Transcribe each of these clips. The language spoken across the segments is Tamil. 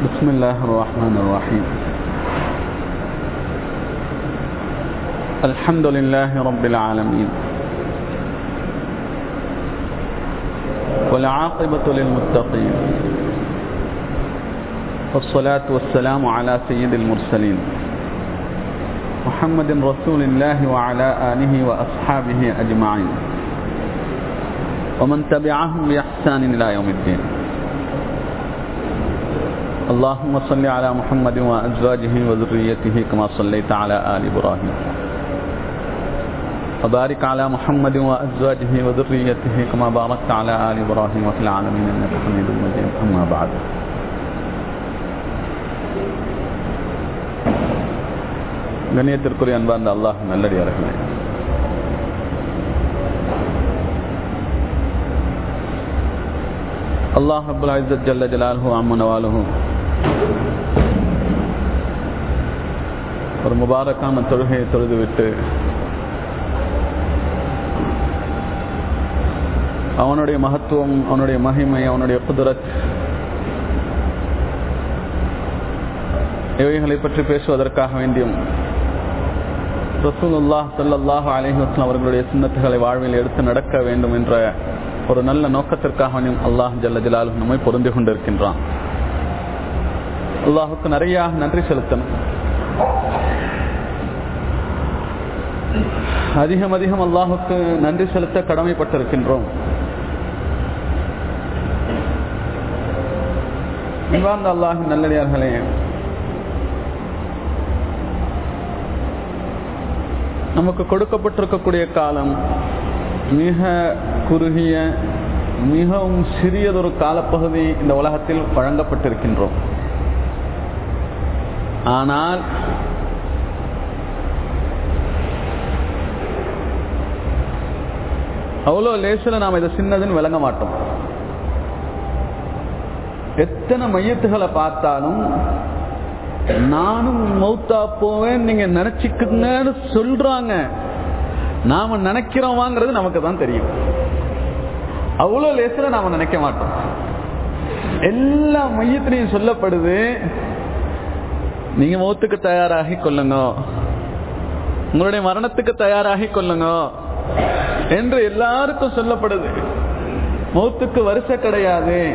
بسم الله الرحمن الرحيم. الحمد لله رب العالمين. والعاقبة للمتقين. والصلاة والسلام على سيد المرسلين. محمد رسول الله وعلى آله وأصحابه أجمعين. ومن تبعهم بإحسان إلى يوم الدين. اللهم صل على محمد وأزواجه وذريته كما صليت على آل إبراهيم وبارك على محمد وأزواجه وذريته كما باركت على آل إبراهيم وفي العالمين إنك حميد مجيد أما بعد கண்ணியத்திற்குரிய அன்பார்ந்த அல்லாஹ் நல்லடியார்களே அல்லாஹ் அபுல் ஐசத் ஜல்ல ஜலாலுஹு அம்மன் வாலுஹு ஒரு முபாரக்கான தொழுகையை தொழுதுவிட்டு அவனுடைய மகத்துவம் அவனுடைய மகிமை அவனுடைய குதிரத் இவைகளை பற்றி பேசுவதற்காக வேண்டியும் ரசூலுல்லாஹ் சல்லாஹ் அலிஹஸ்லாம் அவர்களுடைய சின்னத்துகளை வாழ்வில் எடுத்து நடக்க வேண்டும் என்ற ஒரு நல்ல நோக்கத்திற்காக அல்லாஹ் ஜல்ல ஜலாலு நம்மை பொருந்தி கொண்டிருக்கின்றான். அல்லாஹுக்கு நிறைய நன்றி செலுத்தணும். அதிகம் அதிகம் அல்லாஹுக்கு நன்றி செலுத்த கடமைப்பட்டிருக்கின்றோம். இவ்வாந்த அல்லாஹின் நல்லடியார்களே நமக்கு கொடுக்கப்பட்டிருக்கக்கூடிய காலம் மிக குறுகிய மிகவும் சிறியதொரு காலப்பகுதி இந்த உலகத்தில் வழங்கப்பட்டிருக்கின்றோம். ஆனால் அவ்வளோ லேசில் நாம் இதை சின்னதுன்னு விளங்க மாட்டோம். எத்தனை மையத்துகளை பார்த்தாலும் நானும் மௌத்தா போவேன் நீங்க நினைச்சுக்குங்கன்னு சொல்றாங்க. நாம நினைக்கிறோமாங்கிறது நமக்கு தான் தெரியும். அவ்வளவு லேசில் நாம நினைக்க மாட்டோம். எல்லா மையத்திலையும் சொல்லப்படுது நீங்க மௌத்துக்கு தயாராகி கொள்ளுங்க. உங்களுடைய மரணத்துக்கு தயாராகி கொள்ளுங்க. என்று எல்லாருக்கும் சொல்லப்படுது. மௌத்துக்கு வரிசை கிடையாது.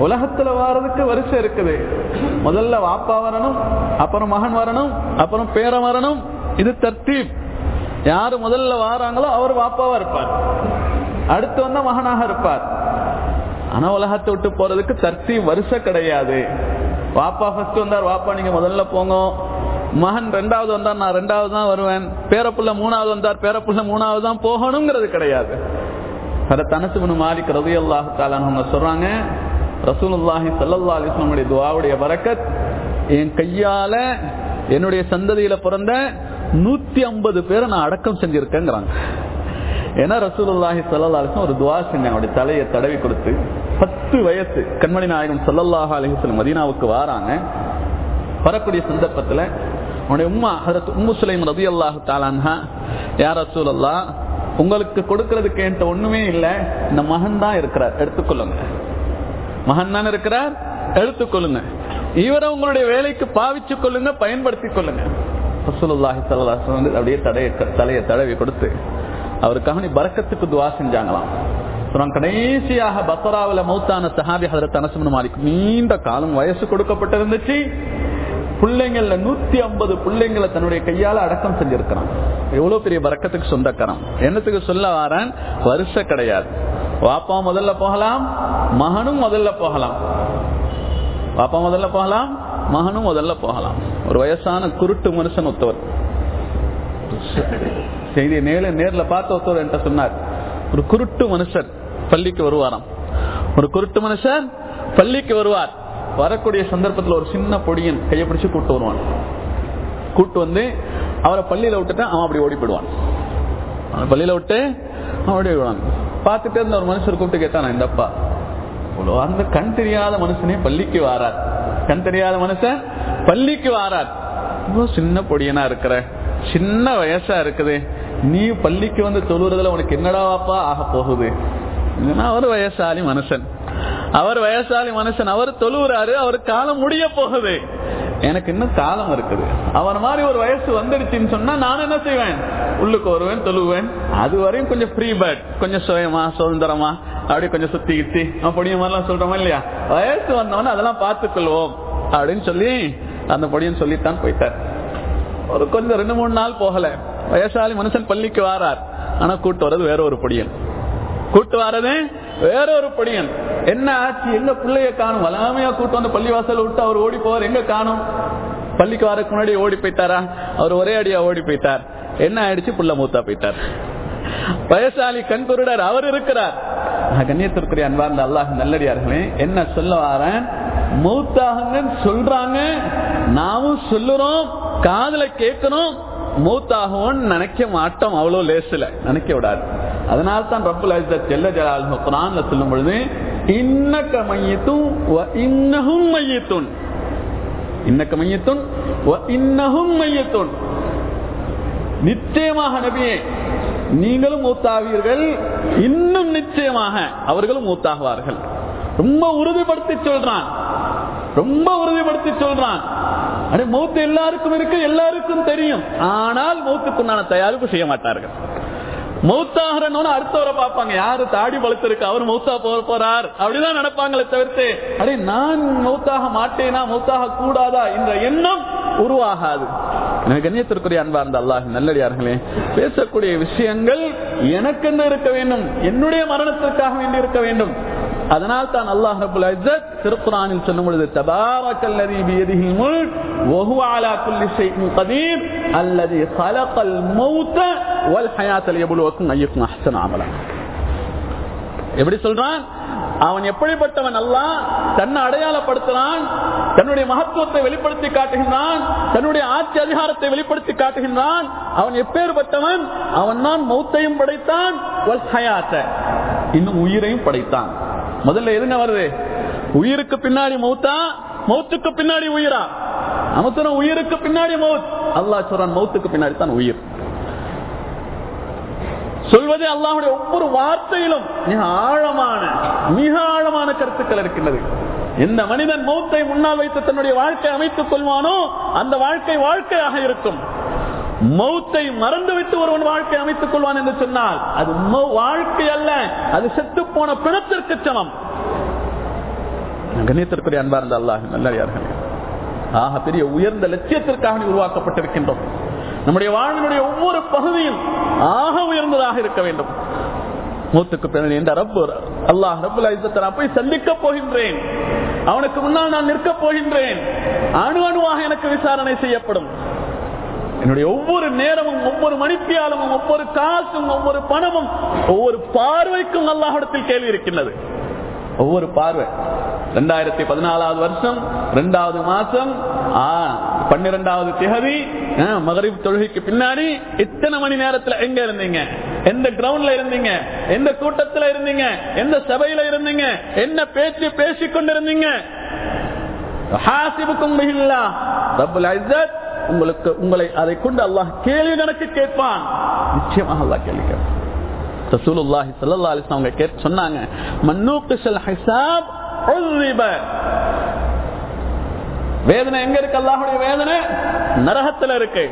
உலகத்துல வாரதுக்கு வரிசை இருக்குது. முதல்ல வாப்பா வரணும் அப்புறம் மகன் வரணும் அப்புறம் பேர வரணும். இது தர்த்தீப். யாரு முதல்ல வாராங்களோ அவர் வாப்பாவா இருப்பார். அடுத்து வந்தா மகனாக இருப்பார். ஆனா உலகத்தை விட்டு போறதுக்கு தர்த்தி வரிசை கிடையாது. வாப்பா ஃபர்ஸ்ட் வந்தார் வாப்பா நீங்க முதல்ல போங்க. மகன் ரெண்டாவது வந்தார் நான் ரெண்டாவது தான் வருவேன். பேரப்புள்ள மூணாவது வந்தார் பேரப்புள்ள மூணாவது தான் போகணுங்கிறது கிடையாது. அதை தனசு மாலிக் ரவி அல்லாஹு சொல்றாங்க. ரசூலுல்லாஹி சல்லா அலிஸ்லாமுடைய துவாவுடைய வரக்கத் என் கையால என்னுடைய சந்ததியில பிறந்த நூத்தி ஐம்பது பேரை நான் அடக்கம் செஞ்சிருக்கேங்கிறாங்க. ஏன்னா ரசூலுல்லாஹி சல்லா அலிஸ்லாம் ஒரு துவா செஞ்சாங்க அவருடைய தலையை தடவி கொடுத்து. பத்து வயசு. கண்மணி நாயகம் சல்லல்லாஹ் அலிஹசன் மதீனாவுக்கு வாராங்க. வரக்கூடிய சந்தர்ப்பத்தில் உன்னுடைய உம்மா ஹரத் உம்மு சுலைம் ரதி அல்லாஹு தாலான்ஹா யார் அசூலல்லா உங்களுக்கு கொடுக்கறதுக்கு என்கிட்ட ஒண்ணுமே இல்லை. இந்த மகன் தான் இருக்கிறார். எடுத்துக்கொள்ளுங்க மகன் தான் இருக்கிறார். எடுத்துக்கொள்ளுங்க இவரை உங்களுடைய வேலைக்கு பாவிச்சு கொள்ளுங்க பயன்படுத்திக் கொள்ளுங்க. ரசூலுல்லாஹி சல்லாஹ் வந்து அப்படியே தடைய தலையை தடவி கொடுத்து அவருக்காக நீ பறக்கத்துக்கு துவா செஞ்சாங்களாம். கடைசியாக பசராவில் மௌத்தான சஹாபி ஹதரத் அனசுமன் மாலிக் நீண்ட காலம் வயசு கொடுக்கப்பட்டிருந்துச்சு. பிள்ளைங்கள்ல நூத்தி ஐம்பது பிள்ளைங்களை தன்னுடைய கையால அடக்கம் செஞ்சிருக்கிறான். எவ்வளவு பெரிய பறக்கத்துக்கு சொந்தக்காரன். என்னத்துக்கு சொல்ல வாரன்? வருஷ கிடையாது. வாப்பா முதல்ல போகலாம் மகனும் முதல்ல போகலாம். பாப்பா முதல்ல போகலாம் மகனும் முதல்ல போகலாம். ஒரு வயசான குருட்டு மனுஷன் ஒருத்தவர். செய்தி நேர நேர்ல பார்த்த ஒருத்தவர் என்கிட்ட சொன்னார். ஒரு குருட்டு மனுஷர் பள்ளிக்கு வருவாராம். ஒரு குருட்டு மனுஷன் பள்ளிக்கு வருவார். வரக்கூடிய சந்தர்ப்பத்தில் ஒரு சின்ன பொடியன் கையை பிடிச்சு கூட்டு வருவான். கூட்டு வந்து அவரை பள்ளியில விட்டுட்டு அவன் அப்படி ஓடி போயிடுவான். பள்ளியில விட்டு அவன் ஓடி விடுவான் பார்த்துட்டு இருந்த ஒரு மனுஷர் கூப்பிட்டு கேட்டான் இந்தப்பா அந்த கண் தெரியாத மனுஷனே பள்ளிக்கு வாரார். கண் தெரியாத மனுஷன் பள்ளிக்கு வாரார். சின்ன பொடியனா இருக்கிற சின்ன வயசா இருக்குது. நீ பள்ளிக்கு வந்து தொழுறதுல உனக்கு என்னடாவாப்பா ஆக போகுது? அவர் வயசாலி மனுஷன். அவர் வயசாலி மனுஷன் அவர் தொழுகிறாரு அவர் காலம் முடிய போகுது. எனக்கு இன்னும் காலம் இருக்குது. அவர் மாதிரி ஒரு வயசு வந்துடுச்சுன்னு சொன்னா நான் என்ன செய்வேன்? உள்ளுக்கு வருவேன் தொழுவேன். அது வரையும் கொஞ்சம் ஃப்ரீ பேர்ட் கொஞ்சம் சுயமா சுதந்திரமா அப்படி கொஞ்சம் சுத்தி கித்தி பொடிய மாதிரிலாம் சொல்றோமா இல்லையா? வயசு வந்தவன அதெல்லாம் பார்த்துக்கொள்வோம் அப்படின்னு சொல்லி அந்த படியும் சொல்லித்தான் போயிட்டார். ஒரு கொஞ்சம் ரெண்டு மூணு நாள் போகல. வயசாலி மனுஷன் பள்ளிக்கு வாரார். ஆனா கூட்டு வர்றது வேற ஒரு பொடியன். கூட்டு வர்றது வேற ஒரு பொடியன். என்ன ஆச்சு? எங்க பிள்ளைய காணும்? வலாமையா கூட்டு வந்து பள்ளி வாசல் விட்டு அவர் ஓடி போவார். எங்க காணும்? பள்ளிக்கு வரக்கு முன்னாடி ஓடி போயிட்டாரா? அவர் ஒரே அடியா ஓடி போயிட்டார். என்ன ஆயிடுச்சு? புள்ள மூத்தா போயிட்டார். வயசாலி கண் குருடர் அவர் இருக்கிறார். கண்ணியத்திற்குரிய அன்பார்ந்த அல்லாஹ் நல்லடியார்களே என்ன சொல்ல வாரேன்? மூத்தாகுங்கன்னு சொல்றாங்க. நாமும் சொல்லுறோம். காதல கேட்கணும். மூத்தாகவும் நினைக்க மாட்டோம் அவ்வளவு லேசுல. நினைக்க விடாது. அதனால தான் ரப்புல் செல்ல ஜலால் குரான்ல சொல்லும் பொழுது இன்னக்க மையத்தும் இன்னகும் மையத்துன். இன்னக்க மையத்தும் இன்னகும் மையத்துன். நிச்சயமாக நபியே நீங்களும் மூத்தாவீர்கள். இன்னும் நிச்சயமாக அவர்களும் மூத்தாகுவார்கள். ரொம்ப உறுதிப்படுத்தி சொல்றான். ரொம்ப உறுதிப்படுத்தி சொல்றான். அடே மௌத்து எல்லாருக்கும் இருக்கு எல்லாருக்கும் தெரியும். ஆனால் மௌத்துக்குண்டான தயாரிப்பு செய்ய மாட்டார்கள். மௌத்தாகிறன்னு அடுத்தவரை பார்ப்பாங்க. யாரு தாடி பழுத்திருக்கு அவர் மௌத்தா போக போறார். அப்படிதான் நடப்பாங்களே தவிர்த்து அடே நான் மௌத்தாக மாட்டேனா மௌத்தாக கூடாதா என்ற எண்ணம் உருவாகாது. கண்ணியத்திற்குரிய அன்பா இருந்த அல்லாஹ் நல்லடியார்களே பேசக்கூடிய விஷயங்கள் எனக்கு என்ன இருக்க வேண்டும்? என்னுடைய மரணத்திற்காக வேண்டி இருக்க வேண்டும்? அதனால் தான் அல்லாஹ் ரபுல் அஜத் திருக்குறானில் சொல்லும் பொழுது தபாரக்கல்லதி பியதிஹில் முல்க் வஹுவ அலா குல்லி ஷைஇன் கதீர் அல்லதி خلقல் மௌத வல் ஹயாத் லியபுலுவக்கும் அய்யுக்கும் அஹ்சன எப்படி சொல்றான்? அவன் எப்படிப்பட்டவன் அல்ல? தன்னை அடையாளப்படுத்துறான் தன்னுடைய மகத்துவத்தை வெளிப்படுத்தி காட்டுகின்றான் தன்னுடைய ஆட்சி அதிகாரத்தை வெளிப்படுத்தி காட்டுகின்றான். அவன் எப்பேற்பட்டவன்? அவன் தான் மௌத்தையும் படைத்தான் இன்னும் உயிரையும் படைத்தான். முதல்ல எதுங்க வருது? உயிருக்கு பின்னாடி மௌத்தா? மௌத்துக்கு பின்னாடி உயிரா? அமுத்தன உயிருக்கு பின்னாடி மௌத். அல்லா சொல்றான் மௌத்துக்கு பின்னாடி தான் உயிர். சொல்வது அல்லாஹுடைய ஒவ்வொரு வார்த்தையிலும் மிக ஆழமான மிக ஆழமான கருத்துக்கள் இருக்கின்றது. எந்த மனிதன் மௌத்தை முன்னால் வைத்து தன்னுடைய வாழ்க்கை அமைத்துக் கொள்வானோ அந்த வாழ்க்கை வாழ்க்கையாக இருக்கும். மௌத்தை மறந்துவிட்டு ஒருவன் வாழ்க்கை அமைத்துக் கொள்வான் என்று சொன்னால் அது வாழ்க்கை அல்ல அது செத்து போன பிணத்திற்கு சமம். கணியத்திற்குரிய அன்பா இருந்த அல்லாஹ் நல்லறியார்கள் ஆக பெரிய உயர்ந்த லட்சியத்திற்காக உருவாக்கப்பட்டிருக்கின்றோம். நம்முடைய வாழ்வினுடைய ஒவ்வொரு பகுதியும் ஆக உயர்ந்ததாக இருக்க வேண்டும். மூத்துக்கு பிறகு ரப்பு அல்லாஹ் ரப்புல் நான் போய் சந்திக்க போகின்றேன். அவனுக்கு முன்னால் நான் நிற்க போகின்றேன். அணு அணுவாக எனக்கு விசாரணை செய்யப்படும். என்னுடைய ஒவ்வொரு நேரமும் ஒவ்வொரு மணித்தியாலமும் ஒவ்வொரு காசும் ஒவ்வொரு பணமும் ஒவ்வொரு பார்வைக்கும் அல்லாஹிடத்தில் கேள்வி இருக்கின்றது. ஒவ்வொரு பார்வை. ரெண்டாயிரத்தி பதினாலாவது வருஷம் ரெண்டாவது மாசம் பன்னிரெண்டாவது திகதி மகரிப் தொழுகைக்கு பின்னாடி இத்தனை மணி நேரத்துல எங்க இருந்தீங்க? எந்த கிரவுண்ட்ல இருந்தீங்க? எந்த கூட்டத்துல இருந்தீங்க? எந்த சபையில இருந்தீங்க? என்ன பேச்சு பேசிக் கொண்டிருந்தீங்க உங்களுக்கு உங்களை அதை கொண்டு அல்லாஹ் கேள்வி கணக்கு கேட்பான். நிச்சயமாக அல்லாஹ் கேள்வி கேட்பான். ரசூலுல்லாஹி கேட்டு சொன்னாங்க மன்னூக்கிஷல் ஹிசாப் வேதனை எங்க இருக்கு? அல்லாஹ்வுடைய வேதனை நரகத்துல இருக்கு.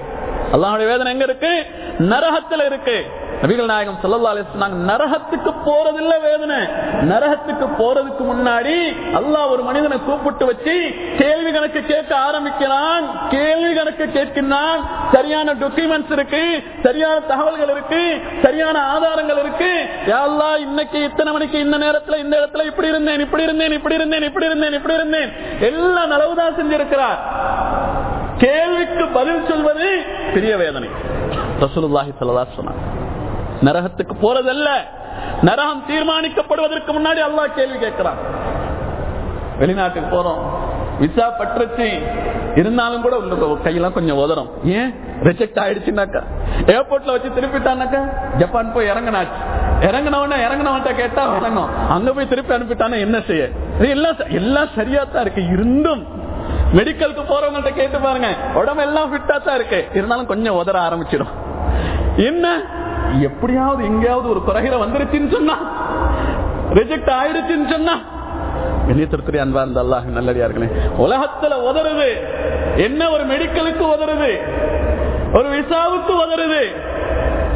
அல்லாஹ்வுடைய வேதனை எங்க இருக்கு? நரகத்துல இருக்கு. நபிகள் நாயகம் சொல்லல்லா சொன்னாங்க நரகத்துக்கு போறதில்ல வேதனை. நரகத்துக்கு போறதுக்கு முன்னாடி அல்லாஹ் ஒரு மனிதனை கூப்பிட்டு வச்சு கேள்வி கணக்கு கேட்க ஆரம்பிக்கிறான். கேள்வி கணக்கு கேட்கின்றான். சரியான டாக்குமெண்ட்ஸ் இருக்கு சரியான தகவல்கள் இருக்கு சரியான ஆதாரங்கள் இருக்கு. யாழ்லா இன்னைக்கு இத்தனை மணிக்கு இந்த நேரத்துல இந்த இடத்துல இப்படி இருந்தேன் இப்படி இருந்தேன் இப்படி இருந்தேன் இப்படி இருந்தேன் இப்படி இருந்தேன். எல்லாம் நலவுதான் செஞ்சிருக்கிறார். கேள்விக்கு பதில் சொல்வது பெரிய வேதனை. ரசூலுல்லாஹி ஸல்லல்லாஹு அலைஹி வஸல்லம் நரகத்துக்கு போறதல்ல. நரகம் தீர்மானிக்கப்படுவதற்கு முன்னாடி அல்லாஹ் கேள்வி கேட்கிறான். வெளிநாட்டுக்கு போறோம். விசா பற்றுச்சு. இருந்தாலும் கூட உள்ள கையெல்லாம் கொஞ்சம் உதறும். ஏன்? ரிஜெக்ட் ஆயிடுச்சுனாக்கா. ஏர்போர்ட்ல வச்சு திருப்பிட்டானாக்கா? ஜப்பான் போய் இறங்கினாச்சு. இறங்கினவன இறங்கினவன்ட்ட கேட்டா இறங்கும் அங்க போய் திருப்பி அனுப்பிட்டானா என்ன செய்ய? எல்லாம் எல்லாம் சரியா தான் இருக்கு. இருந்தும் மெடிக்கலுக்கு போறவங்கள்ட்ட கேட்டு பாருங்க. உடம்பு எல்லாம் ஃபிட்டா தான் இருக்கு. இருந்தாலும் கொஞ்சம் உதற ஆரம்பிச்சிடும். என்ன? எப்படியாவது எங்கேயாவது ஒரு குறைகிற வந்துருச்சுன்னு சொன்னா ரிஜெக்ட் ஆயிடுச்சுன்னு சொன்னா வெளியத்திற்குரிய அன்பா இருந்த அல்லாஹ் நல்லடியார்களே உலகத்துல உதறுது. என்ன ஒரு மெடிக்கலுக்கு உதறுது? ஒரு விசாவுக்கு உதறுது?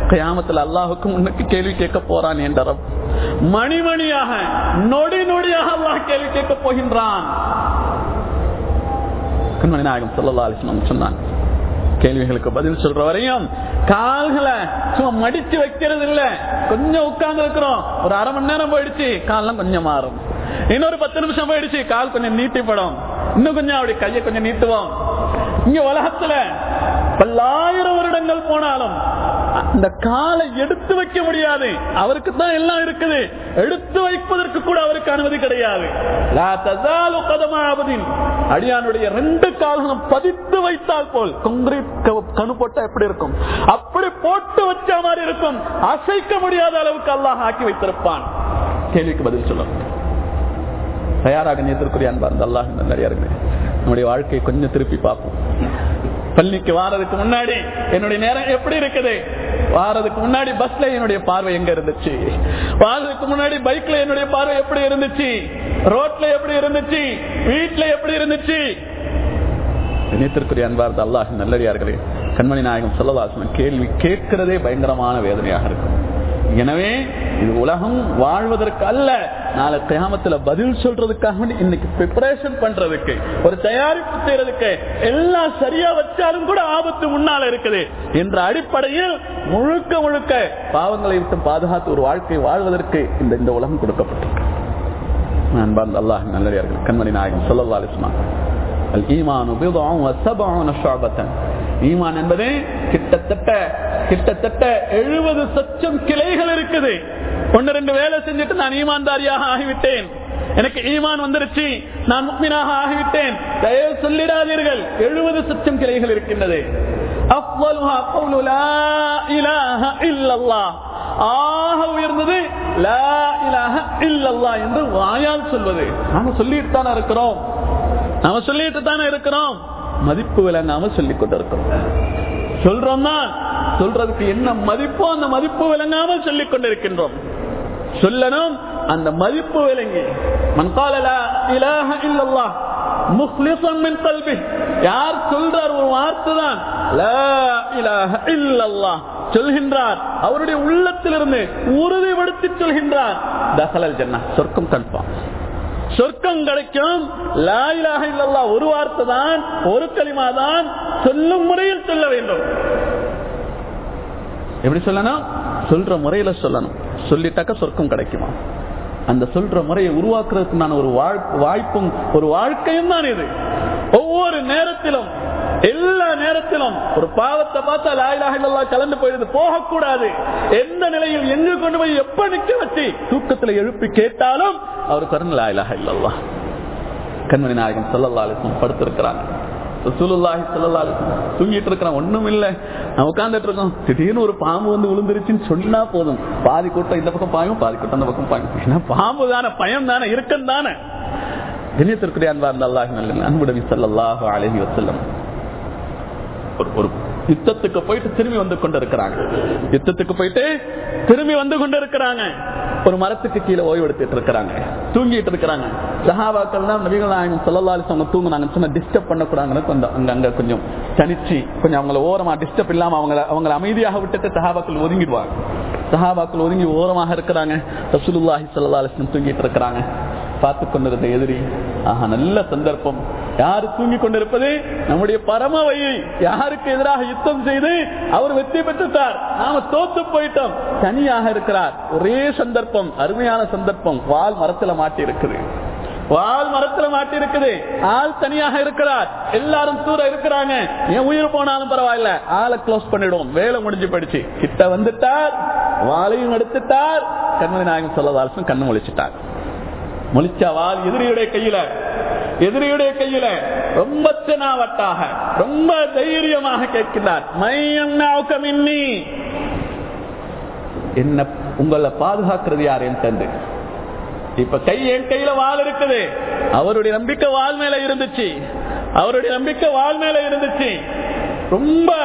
கயாமத்தில் அல்லாஹுக்கு முன்னுக்கு கேள்வி கேட்க போறான் என்ற மணிமணியாக நொடி நொடியாக அல்லாஹ் கேள்வி கேட்க போகின்றான். கண்மணி நாயகம் அலிஸ்லாம் சொன்னான் கேள்விகளுக்கு பதில் சொல்ற வரையும் கால்களை சும்மா மடிச்சு வைக்கிறது இல்ல. கொஞ்சம் உட்கார்ந்து இருக்கிறோம். ஒரு அரை மணி நேரம் போயிடுச்சு கால்லாம் கொஞ்சம் மாறும். இன்னொரு பத்து நிமிஷம் போயிடுச்சு கால் கொஞ்சம் நீட்டிப்படும். இன்னும் கொஞ்சம் அப்படி கையை கொஞ்சம் நீட்டுவோம். இங்க உலகத்துல பல்லாயிரம் வருடங்கள் போனாலும் அந்த காலை எடுத்து வைக்க முடியாது. அவருக்கு தான் எல்லாம் இருக்குது. எடுத்து வைப்பதற்கு கூட அவருக்கு அனுமதி கிடையாது. அடியானுடைய ரெண்டு கால்களும் பதித்து போட்டு வைத்தால் போல். கொங்கிரீட் கணு போட்டா எப்படி இருக்கும்? அப்படி போட்டு வச்ச மாதிரி இருக்கும். அசைக்க முடியாத அளவுக்கு அல்லாஹ் ஆக்கி வைத்திருப்பான். கேள்விக்கு பதில் சொல்லும் தயாராக நேத்திற்குரிய அன்பார்ந்த அல்லாஹ் நல்லடியார்களே நம்முடைய வாழ்க்கையை கொஞ்சம் திருப்பி பார்ப்போம். பள்ளிக்கு வாரதுக்கு முன்னாடி என்னுடைய நேரம் எப்படி இருக்குது? வாரதுக்கு முன்னாடி பஸ்ல என்னுடைய பார்வை எங்க இருந்துச்சு? வாரதுக்கு முன்னாடி பைக்ல என்னுடைய பார்வை எப்படி இருந்துச்சு? ரோட்ல எப்படி இருந்துச்சு? வீட்டுல எப்படி இருந்துச்சு? இணைத்திற்குரிய அன்பார்ந்த அல்லாஹ் நல்லடியார்களே கண்மணி நாயகம் சொல்லலாசனம் கேள்வி கேட்கிறதே பயங்கரமான வேதனையாக இருக்கும். எனவே இது உலகம் வாழ்வதற்கு அல்ல நாளை கிராமத்துல பதில் சொல்றதுக்காக இன்னைக்கு ப்ரிப்பரேஷன் பண்றதுக்கு ஒரு தயாரிப்பு செய்யறதுக்கு எல்லாம் சரியா வச்சாலும் கூட ஆபத்து முன்னால இருக்குது என்ற அடிப்படையில் முழுக்க முழுக்க பாவங்களை விட்டு பாதுகாத்து ஒரு வாழ்க்கை வாழ்வதற்கு இந்த இந்த உலகம் கொடுக்கப்பட்டிருக்கு. அன்பார்ந்த அல்லாஹ் நல்லடியார்கள் கண்மணி நாயகம் சொல்லல்லா அலிஸ்மா அல் ஈமான் ஈமான் என்பது கிட்டத்தட்ட கிட்டத்தட்ட எழுபது சச்சம் கிளைகள் இருக்குது. ஒன்னு ரெண்டு வேலை செஞ்சுட்டு நான் ஈமான்தாரியாக ஆகிவிட்டேன். எனக்கு ஈமான் வந்துருச்சு நான் முக்மீனாக ஆகிவிட்டேன். தயவு சொல்லிடாதீர்கள் எழுபது சச்சம் கிளைகள் இருக்கின்றது. ஆக உயர்ந்தது என்று வாயால் சொல்வது. நாம சொல்லிட்டுதான இருக்கிறோம். நாம சொல்லிட்டு தானே இருக்கிறோம். மதிப்பு விளங்காம சொல்லிக் கொண்டிருக்கிறோம். சொல்றோம் தான் சொல்றதுக்கு என்ன மதிப்போ அந்த மதிப்பு விளங்காம சொல்லிக் கொண்டிருக்கின்றோம். சொல்லணும் அந்த மதிப்பு விளங்கி மன்காலலா கல்வி யார் சொல்றார் ஒரு வார்த்தை தான்? சொல்கின்றார். அவருடைய உள்ளத்திலிருந்து உறுதிப்படுத்தி சொல்கின்றார். தசலல் ஜன்னா சொர்க்கம் கன்ஃபார்ம் சொர்க்கம் கிடைக்கும். லாயிலாக இல்லல்லா ஒரு வார்த்தை தான் ஒரு களிமா தான் சொல்லும் முறையில் சொல்ல வேண்டும். எப்படி சொல்லணும்? சொல்ற முறையில சொல்லணும். சொல்லிட்டாக்க சொர்க்கம் கிடைக்குமா? அந்த சொல்ற முறையை உருவாக்குறதுக்கு நான் ஒரு வாய்ப்பும் ஒரு வாழ்க்கையும் தான் இது. ஒவ்வொரு நேரத்திலும் எல்லா நேரத்திலும் ஒரு பாவத்தை பார்த்தா லாயிலாக இல்லல்லா கலந்து போயிடுது போகக்கூடாது. எந்த நிலையில் எங்கு கொண்டு போய் எப்ப நிக்க வச்சு தூக்கத்துல எழுப்பி கேட்டாலும் அவர் வரணும் லாயிலாக இல்லல்லா கண்மணி நாயகன் சொல்லல்லா அலிசம் படுத்திருக்கிறாங்க சுலுல்லாஹி சொல்லல்லா தூங்கிட்டு இருக்கிறான் ஒண்ணும் இல்ல. நான் உட்கார்ந்துட்டு இருக்கோம். திடீர்னு ஒரு பாம்பு வந்து விழுந்துருச்சுன்னு சொன்னா போதும். பாதி கூட்டம் இந்த பக்கம் பாயும் பாதி கூட்டம் அந்த பக்கம் பாயும். ஏன்னா பாம்பு தானே பயம் தானே இருக்கும் தானே. கண்ணியத்திற்குரிய அன்பா இருந்த அல்லாஹ் நல்ல அன்புடவி சல்லாஹு அழகி வசல்லம் ஒரு யுத்தத்துக்கு போயிட்டு திரும்பி வந்து கொண்டிருக்கிறாங்க. யுத்தத்துக்கு போயிட்டு திரும்பி வந்து கொண்டிருக்கிறாங்க. ஒரு மரத்துக்கு கீழே ஓய்வு எடுத்துட்டு இருக்கிறாங்க. தூங்கிட்டு இருக்கிறாங்க. சஹாபாக்கள் தான் நபிகள் நாயகம் சொல்லலாலி அவங்க தூங்குனாங்க. சொன்ன டிஸ்டர்ப் பண்ணக்கூடாதுன்னு கொஞ்சம் அங்க அங்க கொஞ்சம் தனிச்சு கொஞ்சம் அவங்கள ஓரமா டிஸ்டர்ப் இல்லாம அவங்கள அவங்களை அமைதியாக விட்டுட்டு சஹாபாக்கள் ஒதுங்கிடுவாங்க. சஹாபாக்கள் ஒதுங்கி ஓரமாக இருக்கிறாங்க. ரசூலுல்லாஹி சல்லா அலிஸ்லம் தூங்கிட்டு இருக்கிறாங்க. பார்த்து கொண்டிருந்த எதிரி ஆஹா நல்ல சந்தர்ப்பம். யாரு தூங்கி கொண்டிருப்பது? நம்முடைய பரமவையை யாருக்கு எதிராக யுத்தம் செய்து அவர் வெற்றி பெற்றுட்டார் நாம தோத்து போயிட்டோம். தனியாக இருக்கிறார். ஒரே சந்தர்ப்பம் அருமையான சந்தர்ப்பம். வால் மரத்துல மாட்டி இருக்குது வால் மரத்துல மாட்டி இருக்குது ஆள் தனியாக இருக்கிறார். எல்லாரும் தூர இருக்கிறாங்க. என் உயிர் போனாலும் பரவாயில்ல. ஆளை க்ளோஸ் பண்ணிடுவோம். வேலை முடிஞ்சு போயிடுச்சு. கிட்ட வந்துட்டார். வாளையும் எடுத்துட்டார். கண்மணி நாயகம் சொல்லதாலும் கண்ணு முழிச்சிட்டார். முழிச்சவால் எதிரியுடைய கையில எதிரியுடைய கையில ரொம்ப தெனாவட்டாக ரொம்ப தைரியமாக கேட்கிறார் மையம்னி என்ன உங்களை பாதுகாக்கிறது யார்? என் தந்து இப்ப கை என் கையில வால் இருக்குது. அவருடைய நம்பிக்கை வால் மேல இருந்துச்சு. அவருடைய நம்பிக்கை வால் மேல இருந்துச்சு. ரொம்ப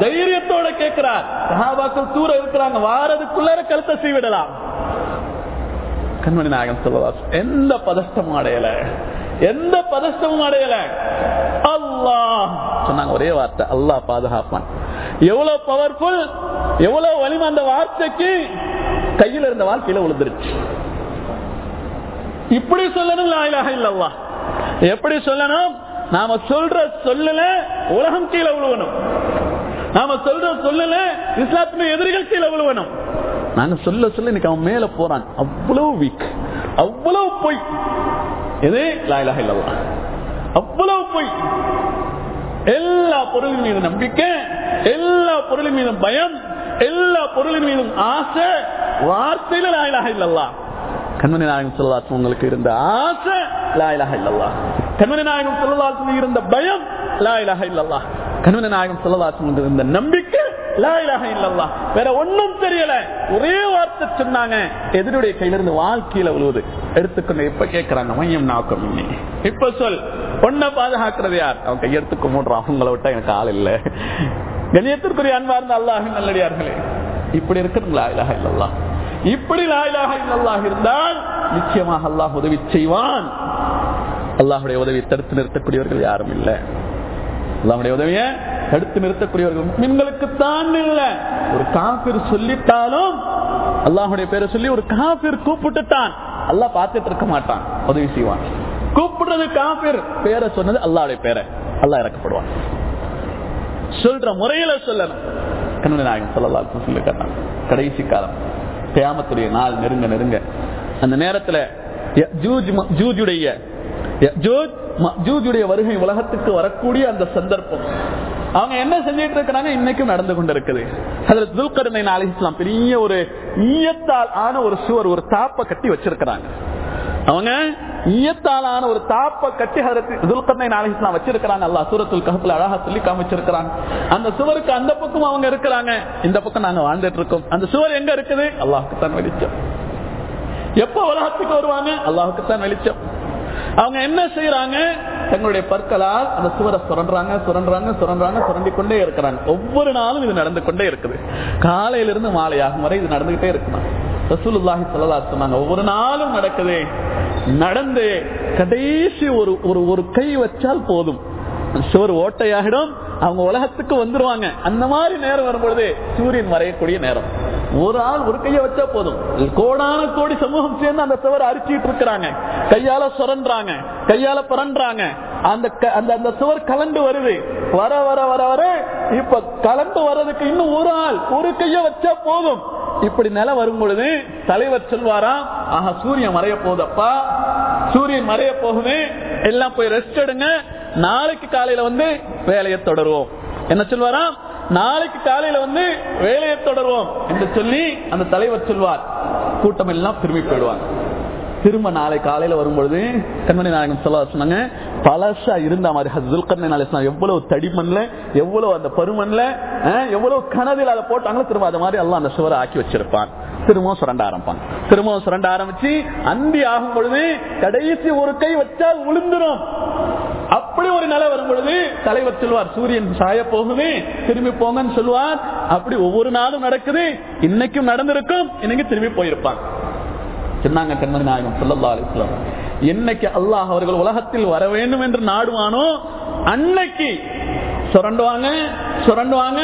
தைரியத்தோட கேட்கிறார். சகாபாக்கள் தூர இருக்கிறாங்க. வாரதுக்குள்ள கழுத்தை செய்விடலாம் கண்மணி நாயகம் சொல்லலாம் எந்த பதஷ்டமும் அடையல? எந்த பதஷ்டமும் அடையல. அல்லாஹ் சொன்னாங்க ஒரே வார்த்தை அல்லாஹ் பாதுகாப்பான். எவ்வளவு பவர்ஃபுல் எவ்வளவு வலிமை அந்த வார்த்தைக்கு? கையில இருந்த வாழ்க்கையில விழுந்துருச்சு இப்படி சொல்லணும் லாயிலாக இல்லல்லா எப்படி சொல்லணும்? நாம சொல்ற சொல்லல உலகம் கீழே விழுவணும் நாம சொல்ற சொல்லல இஸ்லாத்தின் எதிரிகள் கீழே விழுவணும் நாங்க சொல்ல சொல்ல இன்னைக்கு அவன் மேல போறான். அவ்வளவு வீக் அவ்வளவு பொய். எது? லாயிலாக இல்லவா அவ்வளவு பொய். எல்லா பொருளின் மீது நம்பிக்கை எல்லா பொருளின் மீதும் பயம் எல்லா பொருளின் மீதும் ஆசை வார்த்தையில லாயிலாக இல்லல்லா கண்மணி நாயகம் சொல்லலாசம் உங்களுக்கு இருந்த ஆசை? லாயிலாக இல்லல்லா. கண்மணி நாயகம் சொல்லலாசம் இருந்த பயம்? லாயிலாக இல்லல்லா. கண்மணி நாயகம் சொல்லலாசம் இருந்த நம்பிக்கை? லாயிலாக இல்லல்லா. வேற ஒன்னும் தெரியல. ஒரே வார்த்தை சொன்னாங்க. எதிருடைய கையிலிருந்து வாழ்க்கையில விழுவுது. எடுத்துக்கொண்டு இப்ப கேட்கிறாங்க மையம் நாக்கம் இப்ப சொல். பொண்ணை பாதுகாக்கிறது யார்? அவன் கையெடுத்து மூன்று அவங்கள விட்டா எனக்கு ஆள் இல்ல. கணியத்திற்குரிய அன்பார்ந்த அல்லாஹ் நல்லடியார்களே இப்படி இருக்கிறீங்களா இலாக இல்லல்லா. இப்படி லாயிலாக இல்லல்லாஹ் இருந்தால் நிச்சயமாக அல்லாஹ் உதவி செய்வான். அல்லாஹுடைய உதவி தடுத்து நிறுத்தக்கூடியவர்கள் யாரும் இல்லை. அல்லாஹுடைய உதவிய தடுத்து நிறுத்தக்கூடியவர்கள் மின்களுக்கு தான் இல்லை. ஒரு காபிர் சொல்லிட்டாலும் அல்லாஹுடைய பேரை சொல்லி ஒரு காபிர் கூப்பிட்டுட்டான். அல்லா பார்த்துட்டு இருக்க மாட்டான். உதவி செய்வான். கூப்பிடுறது காபிர் பேரை சொன்னது அல்லாவுடைய பேரை. அல்லா இறக்கப்படுவான். சொல்ற முறையில சொல்லணும். கண்ணு நாயகம் சொல்லலாம் சொல்லி கேட்டான் கடைசி காலம். கியாமத்துடைய நாள் நெருங்க நெருங்க. அந்த நேரத்துல ஜூஜுடைய ஜூஜுடைய வருகை உலகத்துக்கு வரக்கூடிய அந்த சந்தர்ப்பம். அவங்க என்ன செஞ்சிட்டு இருக்கிறாங்க? இன்னைக்கும் நடந்து கொண்டு இருக்குது அதுல துல்கருணை அலிஸ்லாம் பெரிய ஒரு ஈயத்தால் ஆன ஒரு சுவர் ஒரு தாப்ப கட்டி வச்சிருக்கிறாங்க. அவங்க ஈயத்தாலான ஒரு தாப்ப கட்டி துல்கர்ணை அலிஸ்லாம் வச்சிருக்கிறாங்க. அல்லா சூரத்துல் கஹத்துல அழகா சொல்லி காமிச்சிருக்கிறாங்க அந்த சுவருக்கு அந்த பக்கம் அவங்க இருக்கிறாங்க. இந்த பக்கம் நாங்க வாழ்ந்துட்டு இருக்கோம் அந்த சுவர் எங்க இருக்குது? அல்லாஹுக்கு தான் வெளிச்சம். எப்ப உலகத்துக்கு வருவாங்க? அல்லாஹுக்கு தான் வெளிச்சம். அவங்க என்ன செய்யறாங்க தங்களுடைய பற்களால் அந்த சுவரை சுரண்டாங்க சுரண்டாங்க சுரண்டாங்க சுரண்டி கொண்டே இருக்கிறாங்க. ஒவ்வொரு நாளும் இது நடந்து கொண்டே இருக்குது. காலையிலிருந்து மாலையாகும் வரை இது நடந்துகிட்டே இருக்கணும் ரசூலுல்லாஹி சொல்லலா சொன்னாங்க ஒவ்வொரு நாளும் நடக்குது நடந்து கடைசி ஒரு ஒரு ஒரு கை வச்சால் போதும். சுவர் ஓட்டையாகிடும் அவங்க உலகத்துக்கு வந்துருவாங்க. அந்த மாதிரி நேரம் வரும்பொழுது சூரியன் மறையக்கூடிய நேரம். ஒரு ஆள் ஒரு கைய வச்சா போதும். கோடான கோடி சமூகம் சேர்ந்து அந்த சுவர் அரிச்சிட்டு இருக்கிறாங்க. கையால சுரன்றாங்க கையால பரன்றாங்க அந்த அந்த அந்த சுவர் கலண்டு வருது. வர வர வர வர இப்ப கலண்டு வர்றதுக்கு இன்னும் ஒரு ஆள் ஒரு கைய வச்சா போதும். இப்படி நில வரும் பொழுது தலைவர் சொல்வாராம் ஆஹா சூரியன் மறைய போகுதப்பா. சூரியன் மறைய போகுது. எல்லாம் போய் ரெஸ்ட் எடுங்க. நாளைக்கு காலையில வந்து வேலையை தொடருவோம். என்ன சொல்வாராம் நாளைக்கு காலையில வந்து வேலையை தொடருவோம். என்று சொல்லி அந்த தலைவர் சொல்வார். கூட்டம் எல்லாம் திரும்பி போயிடுவாங்க. திரும்ப நாளை காலையில வரும்பொழுது கண்மணி நாயகம் சொல்ல சொன்னாங்க பழசா இருந்த மாதிரி ஹசுல்கர்ணன் எவ்வளவு தடிமண்ல எவ்வளவு அந்த பருமன்ல எவ்வளவு கனவில் அதை போட்டாங்களோ திரும்ப அது மாதிரி எல்லாம் அந்த சுவரை ஆக்கி வச்சிருப்பான். திரும்பவும் சுரண்ட ஆரம்பிப்பான். திரும்பவும் சுரண்ட ஆரம்பிச்சு அந்தி ஆகும் பொழுது கடைசி ஒரு கை வச்சால் உளுந்துரும். அப்படி ஒரு நிலை வரும் பொழுது தலைவர் சொல்வார் சூரியன் சாய போகுது திரும்பி போங்கன்னு சொல்லுவார் அப்படி ஒவ்வொரு நாளும் நடக்குது இன்னைக்கும் நடந்திருக்கும் இன்னைக்கு திரும்பி போயிருப்பாங்க சொன்னாங்க கண்மணி நாயகம் சொல்லல்லா அலிஸ்லாம் என்னைக்கு அல்லாஹ் அவர்கள் உலகத்தில் வர வேண்டும் என்று நாடுவானோ அன்னைக்கு சுரண்டுவாங்க சுரண்டுவாங்க.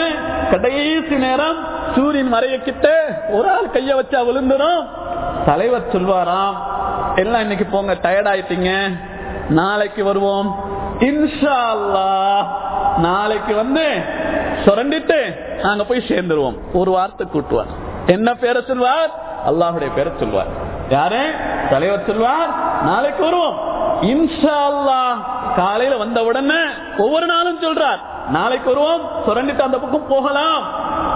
கடைசி நேரம் சூரியன் மறைய கிட்ட ஒரு ஆள் கைய வச்சா விழுந்துடும் தலைவர் சொல்வாராம் எல்லாம் இன்னைக்கு போங்க டயர்ட் ஆயிட்டீங்க. நாளைக்கு வருவோம். இன்ஷா அல்லாஹ் நாளைக்கு வந்து சுரண்டிட்டு நாங்க போய் சேர்ந்துருவோம். ஒரு வார்த்தை கூட்டுவார். என்ன பேரை சொல்வார்? அல்லாஹுடைய பேரை சொல்வார். யாரு? தலைவர் சொல்வார். நாளைக்கு வருவோம். இன்ஷா அல்லாஹ் காலையில வந்த உடனே ஒவ்வொரு நாளும் சொல்றார். நாளைக்கு வருவோம். சுரண்டிட்டு அந்த பக்கம் போகலாம்.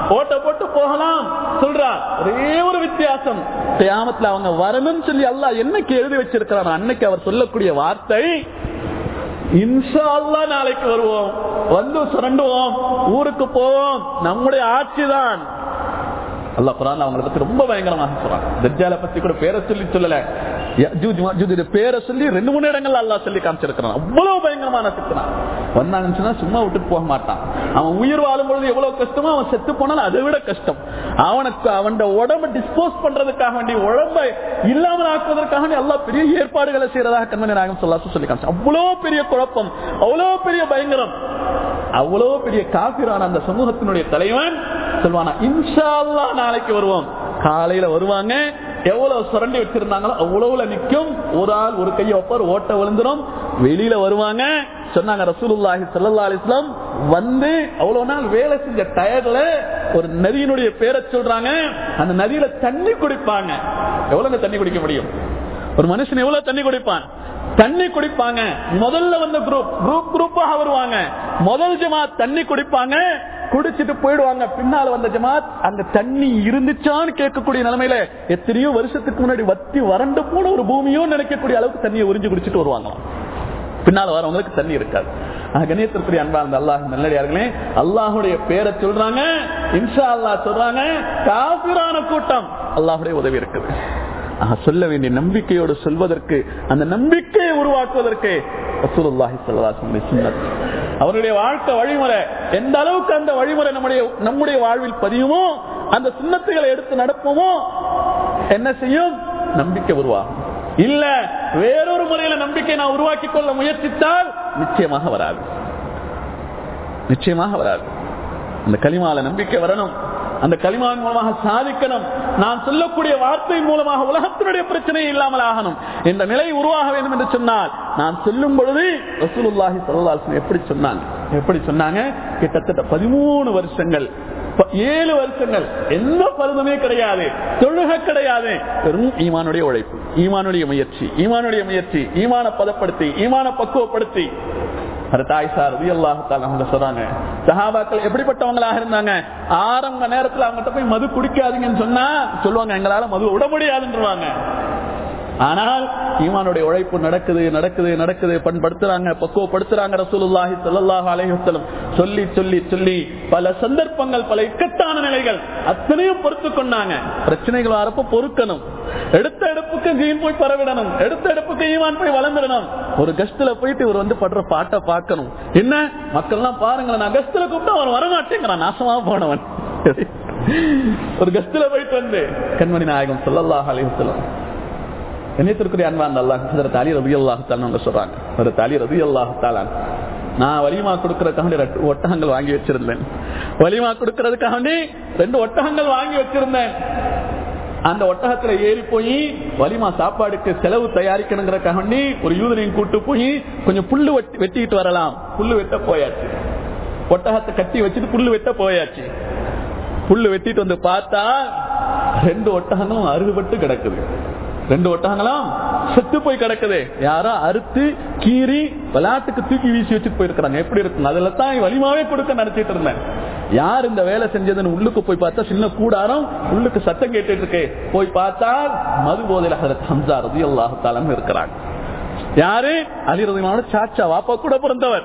ஓட்ட போட்டு போகலாம். சொல்றார். ஒரே ஒரு வித்தியாசம். கியாமத்துல அவங்க வரணும்னு சொல்லி அல்லாஹ் என்னைக்கு எழுதி வச்சிருக்கிறார் அன்னைக்கு அவர் சொல்லக்கூடிய வார்த்தை இன்ஷா அல்லாஹ் நாளைக்கு வருவோம். வந்து சுரண்டுவோம். ஊருக்கு போவோம். நம்முடைய ஆட்சி தான் அல்லா குரான் அவங்களை பத்தி ரொம்ப பயங்கரமாக சொல்றான். தர்ஜால பத்தி கூட பேர சொல்லி சொல்லல. பேரை சொல்லி ரெண்டு மூணு இடங்கள்ல அல்லாஹ் சொல்லி காமிச்சிருக்கிறான். அவ்வளவு பயங்கரமான சித்தனா வந்தாங்கன்னு சொன்னா சும்மா விட்டுட்டு போக மாட்டான். அவன் உயிர் வாழும் பொழுது எவ்வளவு கஷ்டமோ அவன் செத்து போனாலும் அதை விட கஷ்டம். அவனுக்கு அவன் உடம்பை டிஸ்போஸ் பண்றதுக்காக வேண்டி உடம்பை இல்லாமல் ஆக்குவதற்காக வேண்டி பெரிய ஏற்பாடுகளை செய்யறதாக கண்மணி நாயகம் சொல்லாசு சொல்லி காமிச்சு அவ்வளவு பெரிய குழப்பம் அவ்வளவு பெரிய பயங்கரம் அவ்வளவு பெரிய காபிரான அந்த சமூகத்தினுடைய தலைவன் சொல்வானா இன்ஷா அல்லாஹ் நாளைக்கு வருவோம். காலையில வருவாங்க எவ்வளவு சுரண்டி வச்சிருந்தாங்களோ அவ்வளவுல நிக்கும் ஒரு ஆள் ஒரு கையை வைப்பார் ஓட்ட விழுந்துரும். வெளியில வருவாங்க. சொன்னாங்க ரசூலுல்லாஹி சல்லா அலிஸ்லாம் வந்து அவ்வளவு நாள் வேலை செஞ்ச டயர்ல ஒரு நதியினுடைய பேரை சொல்றாங்க. அந்த நதியில தண்ணி குடிப்பாங்க. எவ்வளவு தண்ணி குடிக்க முடியும்? ஒரு மனுஷன் எவ்வளவு தண்ணி குடிப்பான்? தண்ணி குடிப்பாங்க. முதல்ல வந்த குரூப் குரூப் குரூப்பாக வருவாங்க. முதல் ஜமா தண்ணி குடிப்பாங்க. குடிச்சிட்டு போயிடுவாங்க. பின்னால வந்த ஜமாத் அங்க தண்ணி இருந்துச்சான்னு கேட்கக்கூடிய நிலைமையில எத்தனையோ வருஷத்துக்கு முன்னாடி வத்தி வறண்டு போன ஒரு பூமியும் நினைக்கக்கூடிய அளவுக்கு தண்ணியை உறிஞ்சு குடிச்சிட்டு வருவாங்களாம் பின்னால வரவங்களுக்கு தண்ணி இருக்காது. ஆக, அன்பார்ந்த அல்லாஹ் நல்லடியார்களே அல்லாஹுடைய பேரை சொல்றாங்க இன்ஷா அல்லாஹ் சொல்றாங்க காபிரான கூட்டம் அல்லாஹுடைய உதவி இருக்குது. சொல்ல வேண்டிய நம்பிக்கையோடு சொல்வதற்கு அந்த நம்பிக்கையை உருவாக்குவதற்கு அவருடைய வாழ்க்கை வழிமுறை எந்த அளவுக்கு அந்த வழிமுறை நம்முடைய நம்முடைய வாழ்வில் பதியுமோ அந்த சுண்ணத்துகளை எடுத்து நடப்போமோ என்ன செய்யும்? நம்பிக்கை உருவாகும். இல்ல வேறொரு முறையில நம்பிக்கை நான் உருவாக்கி கொள்ள முயற்சித்தால் நிச்சயமாக வராது. நிச்சயமாக வராது. அந்த களிமால நம்பிக்கை வரணும். அந்த களிமாவின் மூலமாக சாதிக்கணும். நான் சொல்லக்கூடிய வார்த்தை மூலமாக உலகத்தினுடைய பிரச்சனையை இல்லாமல் ஆகணும். இந்த நிலை உருவாக வேண்டும் என்று சொன்னால் நான் சொல்லும் பொழுது ரசூலுல்லாஹி ஸல்லல்லாஹு எப்படி சொன்னாங்க? எப்படி சொன்னாங்க? கிட்டத்தட்ட பதிமூணு வருஷங்கள். ஏழு வருஷங்கள். எந்த பருவமே கிடையாது. தொழுக கிடையாது. வெறும் ஈமானுடைய உழைப்பு ஈமானுடைய முயற்சி ஈமானுடைய முயற்சி ஈமான பதப்படுத்தி ஈமான பக்குவப்படுத்தி. அது சொல்றாங்க சஹாபாக்கள் எப்படிப்பட்டவங்களாக இருந்தாங்க? ஆரம்ப நேரத்துல அவங்ககிட்ட போய் மது குடிக்காதீங்கன்னு சொன்னா சொல்லுவாங்க எங்களால மது விட முடியாதுன்றவாங்க. ஆனால் ஈமானுடைய உழைப்பு நடக்குது நடக்குது நடக்குது பண்படுத்துறாங்க பக்குவப்படுத்துறாங்க ரசூலுல்லாஹி ஸல்லல்லாஹு அலைஹி சொல்லி சொல்லி சொல்லி பல சந்தர்ப்பங்கள் பல இக்கட்டான நிலைகள் அத்தனையும் பொறுத்து கொண்டாங்க. பிரச்சனைகள் வரப்ப பொறுக்கணும். எடுத்த எடுப்புக்கு ஜீன் போய் பரவிடணும். எடுத்த எடுப்புக்கு ஈமான் போய் வளர்ந்துடணும். ஒரு கஸ்ட்ல போயிட்டு இவர் வந்து படுற பாட்டை பார்க்கணும். என்ன? மக்கள் எல்லாம் பாருங்களேன் நான் கஸ்ட்ல கூப்பிட்டு அவன் வரமாட்டேங்கிறான். நாசமா போனவன். ஒரு கஸ்ட்ல போயிட்டு வந்து கண்மணி நாயகம் சொல்லல்லாஹ் அலைஹி கண்ணியத்திற்குரிய அன்பான் அல்லாஹ் ஹசரத் அலி ரபி அல்லாஹால சொல்றாங்க. ஹசரத் அலி ரபி அல்லாஹாலான் நான் வலிமா கொடுக்கறதுக்காக ரெண்டு ஒட்டகங்கள் வாங்கி வச்சிருந்தேன். வலிமா கொடுக்கறதுக்காக ரெண்டு ஒட்டகங்கள் வாங்கி வச்சிருந்தேன். அந்த ஒட்டகத்துல ஏறி போய் வலிமா சாப்பாடுக்கு செலவு தயாரிக்கணுங்கிறக்காக வேண்டி ஒரு யூதனையும் கூட்டு போய் கொஞ்சம் புல்லு வெட்டி வெட்டிட்டு வரலாம். புல்லு வெட்ட போயாச்சு. ஒட்டகத்தை கட்டி வச்சுட்டு புல்லு வெட்ட போயாச்சு. புல்லு வெட்டிட்டு வந்து பார்த்தா ரெண்டு ஒட்டகங்களும் அறுபட்டு கிடக்குது. ரெண்டு ஒட்டகங்களாம் செத்து போய் கிடக்குது. யாரோ அறுத்து கீறி விளையாட்டுக்கு தூக்கி வீசி வச்சுட்டு போயிருக்கிறாங்க. எப்படி இருக்கும் அதுல தான் வலிமாவே கொடுக்க நினைச்சிட்டு இருந்தேன். யார் இந்த வேலை செஞ்சதுன்னு உள்ளுக்கு போய் பார்த்தா சின்ன கூடாரம் உள்ளுக்கு சத்தம் கேட்டுட்டு இருக்கு. போய் பார்த்தா மது போதையில ஹசரத் ஹம்சா ரதி அல்லாஹாலும் இருக்கிறாங்க. யாரு? அலிரதிமான சாச்சா வாப்பா கூட பிறந்தவர்.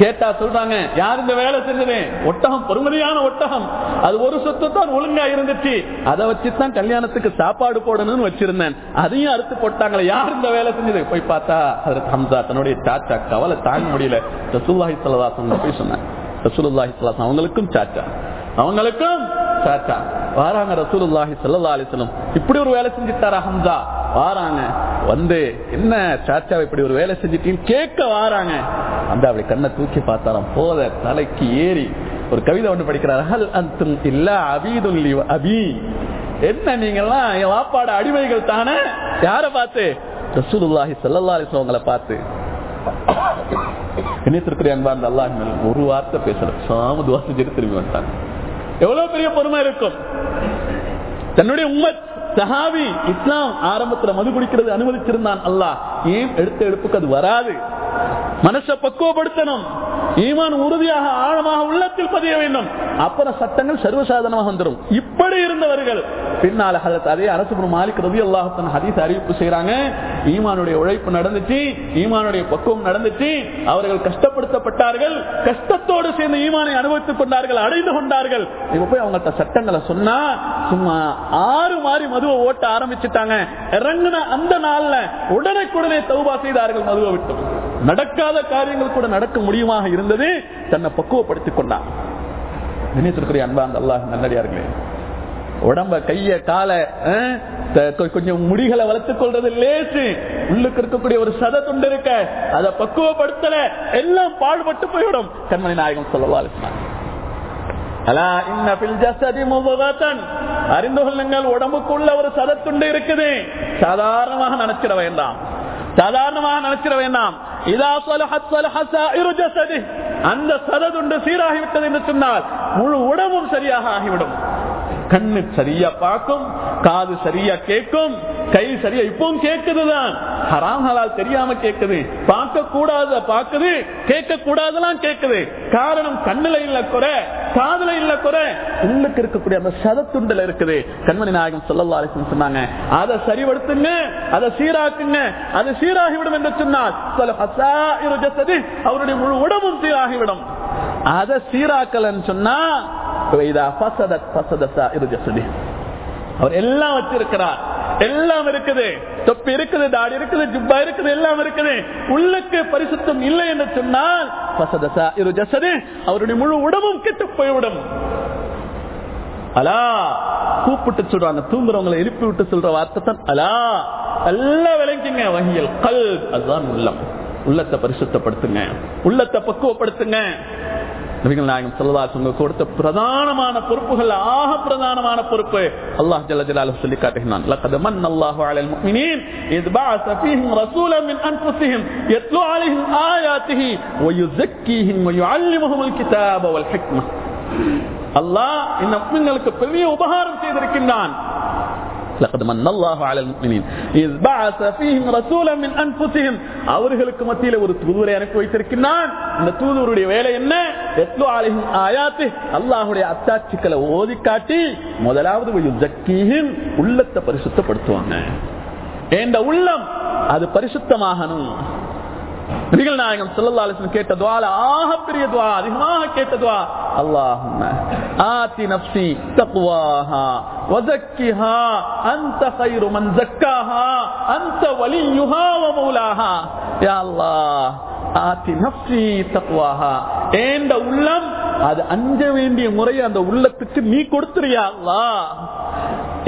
கேட்டா சொல்றாங்க யார் இந்த வேலை செஞ்சது? ஒட்டகம் பொறுமதியான ஒட்டகம். அது ஒரு சொத்து தான் ஒழுங்கா இருந்துச்சு. அதை வச்சுதான் கல்யாணத்துக்கு சாப்பாடு போடணும்னு வச்சிருந்தேன். அதையும் அறுத்து போட்டாங்களே யார் இந்த வேலை செஞ்சது? போய் பார்த்தா ஹஜரத் ஹம்சா தன்னுடைய சாச்சா கவலை தாங்க முடியல. ரசூல்லாஹி சலதாசன் போய் சொன்னேன் ரசூலுல்லாஹி சலாசன் அவங்களுக்கும் சாச்சா. அவங்களுக்கும் சாச்சா. வாராங்க ரசூலுல்லாஹி சல்லா அலிஸ்லம் இப்படி ஒரு வேலை செஞ்சுட்டாரா ஹம்சா? வாராங்க. வந்து என்ன சாச்சா இப்படி ஒரு வேலை செஞ்சுட்டீங்க கேட்க வாராங்க. அந்த அப்படி கண்ணை தூக்கி பார்த்தாராம். போத தலைக்கு ஏறி ஒரு கவிதை ஒன்று படிக்கிறார். ஹல் அந்தும் இல்ல அபீதுல்லி அபி. என்ன நீங்கெல்லாம் என் வாப்பாட அடிமைகள் தானே? யார பார்த்து? ரசூலுல்லாஹி சல்லா அலிஸ்லம் உங்களை பார்த்து. இணைத்திருக்கிற அன்பார்ந்த அல்லாஹ் ஒரு வார்த்தை பேசல. சாமது துவாசி திரும்பி வந்தாங்க எவ்வளவு பெரிய பொறுமை இருக்கும்? தன்னுடைய உம்மத் சஹாபி இஸ்லாம் ஆரம்பத்துல மது குடிக்கிறது அனுமதிச்சிருந்தான் அல்லாஹ். ஏன்? எடுத்த எடுப்புக்கு அது வராது. மனசை பக்குவப்படுத்தணும். ஈமான் உறுதியாக ஆழமாக உள்ளத்தில் பதிய வேண்டும். அப்புறம் சட்டங்கள் சர்வசாதனமாக வந்துடும் இப்படி இருந்தவர்கள். பின்னால் அதே அரசு மாலிக் ரவி அல்லாஹத்தன் ஹதீஸ் அறிவிப்பு செய்யறாங்க ஈமானுடைய உழைப்பு நடந்துச்சு. ஈமானுடைய பக்குவம் நடந்துச்சு. அவர்கள் கஷ்டப்படுத்தப்பட்டார்கள். கஷ்டத்தோடு சேர்ந்து ஈமானை அனுபவித்துக் கொண்டார்கள் அடைந்து கொண்டார்கள். இப்ப போய் அவங்கள்ட்ட சட்டங்களை சொன்னா சும்மா ஆறு மாறி மது மதுவை ஓட்ட ஆரம்பிச்சுட்டாங்க. இறங்கின அந்த நாள்ல உடனே தௌபா செய்தார்கள் மதுவை விட்டு. நடக்காத காரியங்கள் கூட நடக்க முடியுமாக இருந்தது. தன்னை பக்குவப்படுத்திக் கொண்டான். நினைத்திருக்கிற அன்பா அந்த அல்லாஹ் நல்லடியார்களே. உடம்ப கைய காலை கொஞ்சம் முடிகளை வளர்த்துக் கொள்றது லேசு. உள்ளுக்கு இருக்கக்கூடிய ஒரு சத துண்டு இருக்க. அதை பக்குவப்படுத்தல. எல்லாம் பாடுபட்டு போய்விடும் கண்மணி நாயகம் சொல்லவா அலா இன்ன பில் ஜசதி முபகத்தன் அறிந்து கொள்ளுங்கள் உடம்புக்குள்ள ஒரு சதத்துண்டு இருக்குது. சாதாரணமாக நினைச்சிட வேண்டாம் சாதாரணமாக நினைச்சிட வேண்டாம் இதா சொலஹத் சொலஹசா இரு ஜசதி. அந்த சததுண்டு சீராகிவிட்டது என்று சொன்னால் முழு உடம்பும் சரியாக ஆகிவிடும். கண்ணு சரியா பார்க்கும் காது சரியா கேட்கும் கை சரியா இப்பவும் கேட்குதுதான் ஹராம் ஹலால் தெரியாம கேட்குது. பார்க்க கூடாத பார்க்குது. கேட்க கூடாதெல்லாம் கேட்குது. காரணம் கண்ணுல இல்ல குறை காதுல இல்ல குறை. உள்ளுக்கு இருக்கக்கூடிய அந்த சதத்துண்டல் இருக்குது. கண்மணி நாயகம் சொல்லல்லா சொன்னாங்க அதை சரிபடுத்துங்க அதை சீராக்குங்க அது சீராகிவிடும் என்று சொன்னால் அவருடைய முழு உடம்பும் சீராகிவிடும். அதை சீராக்கலன்னு சொன்னா அவர் எல்லாம் வச்சிருக்கிறார். எல்லாம் இருக்குது. தொப்பி இருக்குது தாடி இருக்குது ஜிப்பா இருக்குது எல்லாம் இருக்குது. உள்ளுக்கு பரிசுத்தம் இல்லை என்று சொன்னால் அவருடைய முழு உடம்பும் கெட்டு போய்விடும். அலா. கூப்பிட்டு சொல்றாங்க தூங்குறவங்களை எழுப்பி விட்டு சொல்ற வார்த்தை தான் அலா. எல்லாம் விளங்கிங்க வகையில் கல் அதுதான் உள்ளம். உள்ளத்தை பரிசுத்தப்படுத்துங்க. உள்ளத்தை பக்குவப்படுத்துங்க. நபிகள் நாயகம் செல்லதாசங்க கொடுத்த பிரதானமான பொறுப்புகள் ஆக பிரதானமான பொறுப்பு. அல்லாஹ் ஜல்ல ஜலாலுஹு சொல்லி காட்டுகிறான் லக்கத் மன் அல்லாஹு அலல் முஃமினீன் இத் பஅஸ ஃபீஹிம் ரசூலன் மின் அன்ஃபுஸிஹிம் யத்லு அலைஹிம் ஆயாத்திஹி வ யுஸக்கீஹிம் வ யுஅல்லிமுஹுல் கிதாப வல் ஹிக்ம. அல்லாஹ் இந்த முஃமின்களுக்கு பெரிய உபகாரம் செய்திருக்கின்றான். لقد من الله على المؤمنين إذ بعث فيهم رسولا من أنفسهم அவர்களுக்கு மத்தியில ஒரு தூதுவரை அனுப்பி வைத்திருக்கிறான் இந்த தூதுவருடைய வேலை என்ன எத்லு ஆலயம் ஆயாத்து அல்லாஹுடைய அத்தாட்சிகளை ஓதி காட்டி முதலாவது ஜக்கீஹின் உள்ளத்தை பரிசுத்தப்படுத்துவாங்க என்ற உள்ளம் அது பரிசுத்தமாகணும் நபிகள் நாயகம் சொல்லல்லாலிசன் கேட்ட துவால ஆக பெரிய துவா அதிகமாக கேட்ட துவா அல்லாஹும் ஆத்தி நப்சி தக்வாஹா வதக்கிஹா அந்த கைரு மன் ஜக்காஹா அன்த வலியுஹா வ மௌலாஹா. யா அல்லாஹ் ஆத்தி நப்சி தக்வாஹா. ஏண்ட உள்ளம் அது அஞ்ச வேண்டிய முறை அந்த உள்ளத்துக்கு நீ கொடுத்துறியா அல்லா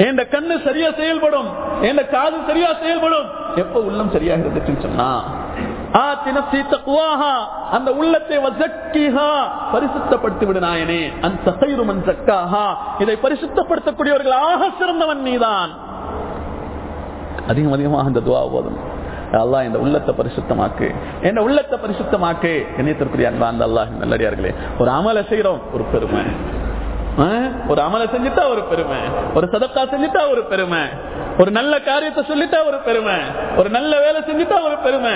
என் கண்ணு சரியா செயல்படும் என் காது சரியா செயல்படும் எப்ப உள்ளம் சரியாக இருந்துச்சுன்னு சொன்னா. அந்த உள்ளத்தை பரிசுத்தப்படுத்தி விடு நாயனே அந்த சைருமன் சக்காஹா இதை பரிசுத்தப்படுத்தக்கூடியவர்கள் ஆக சிறந்தவன் நீதான். அதிகம் அதிகமாக அந்த துவா போதும். அல்லாஹ் இந்த உள்ளத்தை பரிசுத்தமாக்கு. என்ன உள்ளத்தை பரிசுத்தமாக்கு. என்னத்திற்குரிய அன்பா அந்த அல்லாஹ் நல்லடியார்களே ஒரு அமலை செய்யறோம் ஒரு பெருமை. ஒரு அமலை செஞ்சுட்டா ஒரு பெருமை. ஒரு சதக்கா செஞ்சுட்டா ஒரு பெருமை. ஒரு நல்ல காரியத்தை சொல்லிட்டா ஒரு பெருமை. ஒரு நல்ல வேலை செஞ்சுட்டா ஒரு பெருமை.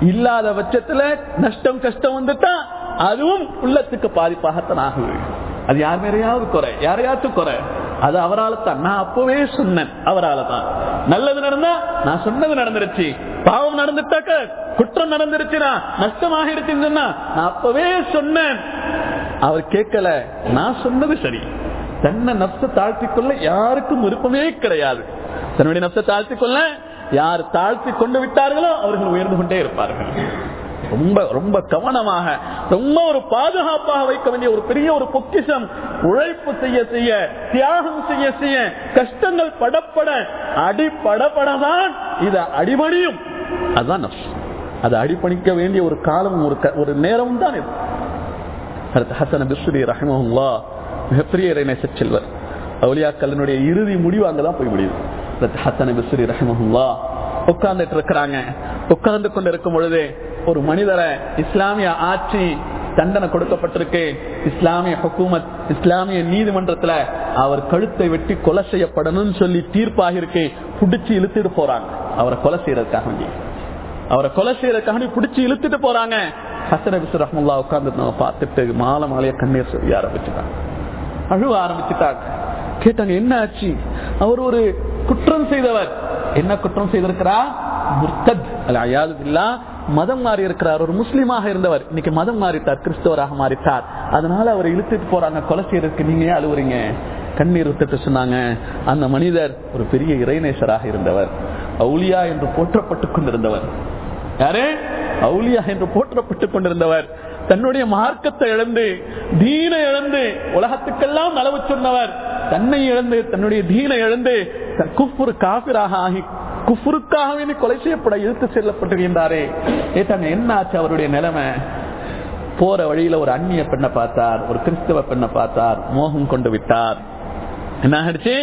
இல்லாத பட்சத்துல நஷ்டம் கஷ்டம் வந்துட்டா அதுவும் உள்ளத்துக்கு பாதிப்பாகத்தான் ஆகுது. அது யார் மேலையாவது குறை? யாரையாச்சும் குறை. அது அவரால் தான் நான் அப்பவே சொன்னேன். அவரால் தான் நல்லது நடந்தா நான் சொன்னது நடந்துருச்சு. பாவம் நடந்துட்டாக்க குற்றம் நடந்துருச்சுனா நஷ்டமாகிடுச்சுன்னு சொன்னா நான் அப்பவே சொன்னேன். அவர் கேட்கல நான் சொன்னது சரி. தன்னை நப்ச தாழ்த்திக் கொள்ள யாருக்கும் விருப்பமே கிடையாது. தன்னுடைய நப்ச தாழ்த்திக் கொள்ள யார் தாழ்த்தி கொண்டு விட்டார்களோ அவர்கள் உயர்ந்து கொண்டே இருப்பார்கள். ரொம்ப ரொம்ப கவனமாக ரொம்ப ஒரு பாதுகாப்பாக வைக்க வேண்டிய ஒரு பெரிய ஒரு பொக்கிஷம். உழைப்பு செய்ய செய்ய தியாகம் செய்ய செய்ய கஷ்டங்கள் படப்பட அடிப்படப்படதான் இது அடிபணியும். அதுதான் அது அடிப்பணிக்க வேண்டிய ஒரு காலம் ஒரு ஒரு நேரம் தான் இது. ஹசன பிஸ்ரி ரஹிமஹுல்லா மிகப்பெரிய இறைநேச செல்வர் அவலியாக்களினுடைய இறுதி முடிவு அங்கதான் போய் முடியுது. ஹசன பிஸ்ரி ரஹிமஹுல்லா உட்கார்ந்துட்டு இருக்கிறாங்க. உட்கார்ந்து கொண்டு இருக்கும் பொழுது ஒரு மனிதரை இஸ்லாமிய ஆட்சி தண்டனை கொடுக்கப்பட்டிருக்கு. இஸ்லாமிய ஹுக்கூமத் இஸ்லாமிய நீதிமன்றத்துல அவர் கழுத்தை வெட்டி கொலை செய்யப்படணும்னு சொல்லி தீர்ப்பாக இருக்கு புடிச்சு இழுத்துட்டு போறாங்க. அவரை கொலை செய்யறதுக்காக வேண்டி. அவரை கொலை செய்யறதுக்காக பிடிச்சி இழுத்துட்டு போறாங்க. ஹசன் அபிசு ரஹமுல்லா உட்கார்ந்து பார்த்துட்டு மாலை மாலைய கண்ணீர் சொல்லி ஆரம்பிச்சுட்டாங்க அழுவ ஆரம்பிச்சுட்டாங்க. கேட்டாங்க என்ன ஆச்சு? அவர் ஒரு குற்றம் செய்தவர். என்ன குற்றம் செய்திருக்கிறார்? முர்த்தத். மதம் மாறி இருக்கிறார். ஒரு முஸ்லீமாக இருந்தவர். இன்னைக்கு மதம் மாறிட்டார் கிறிஸ்தவராக மாறிட்டார். அதனால அவரை இழுத்துட்டு போறாங்க. கொலை செய்யறதுக்கு நீங்க ஏன் அழுவுறீங்க? கண்ணீர் விட்டுட்டு சொன்னாங்க. அந்த மனிதர் ஒரு பெரிய இறைநேசராக இருந்தவர். அவுலியா என்று போற்றப்பட்டுக் கொண்டிருந்தவர். யாரே? அவுலியா என்று போற்றப்பட்டுக் கொண்டிருந்தவர். தன்னுடைய மார்க்கத்தை இழந்து தீன இழந்து உலகத்துக்கெல்லாம் நலவு சொன்னவர். தன்னை இழந்து தன்னுடைய தீன இழந்து குஃபுரு காபிராக ஆகி குஃபுருக்காக கொலை செய்யப்பட இழுத்து செல்லப்பட்டிருக்கின்றாரே. ஏட்டாங்க என்ன ஆச்சு அவருடைய நிலைமை? போற வழியில ஒரு அந்நிய பெண்ணை பார்த்தார் ஒரு கிறிஸ்தவ பெண்ணை பார்த்தார் மோகம் கொண்டு விட்டார். என்ன ஆயிடுச்சு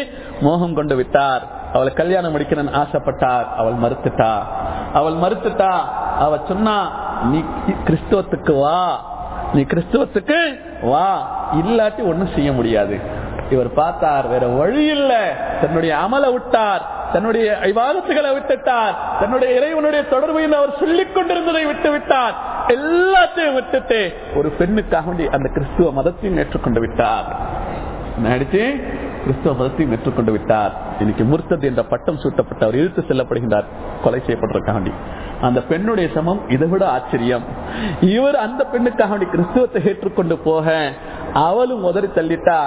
மோகம் கொண்டு விட்டார். அவளை கல்யாணம் முடிக்கணும்னு ஆசைப்பட்டார் அவள் மறுத்துட்டா. அவள் மறுத்துட்டா. அவ சொன்னா நீ கிறிஸ்தவத்துக்கு வா. நீ கிறிஸ்தவத்துக்கு வா. இல்லாட்டி ஒண்ணும் செய்ய முடியாது. இவர் பார்த்தார் வேற வழி இல்ல. தன்னுடைய அமல விட்டார். தன்னுடைய ஐவாதத்துகளை விட்டுட்டார். தன்னுடைய இறைவனுடைய தொடர்பு அவர் சொல்லிக் கொண்டிருந்ததை விட்டு விட்டார். எல்லாத்தையும் விட்டுட்டு ஒரு பெண்ணுக்காக அந்த கிறிஸ்துவ மதத்தையும் ஏற்றுக்கொண்டு விட்டார். என்ன கிறிஸ்தவ மதத்தையும் ஏற்றுக்கொண்டு விட்டார். இன்னைக்கு முர்த்தது என்ற பட்டம் சூட்டப்பட்டவர் இழுத்து செல்லப்படுகின்றார். கொலை செய்யப்பட்டிருக்காண்டி அந்த பெண்ணுடைய சமம் இதை விட ஆச்சரியம். இவர் அந்த பெண்ணுக்காக கிறிஸ்துவத்தை ஏற்றுக்கொண்டு போக அவளும் உதறி தள்ளிட்டா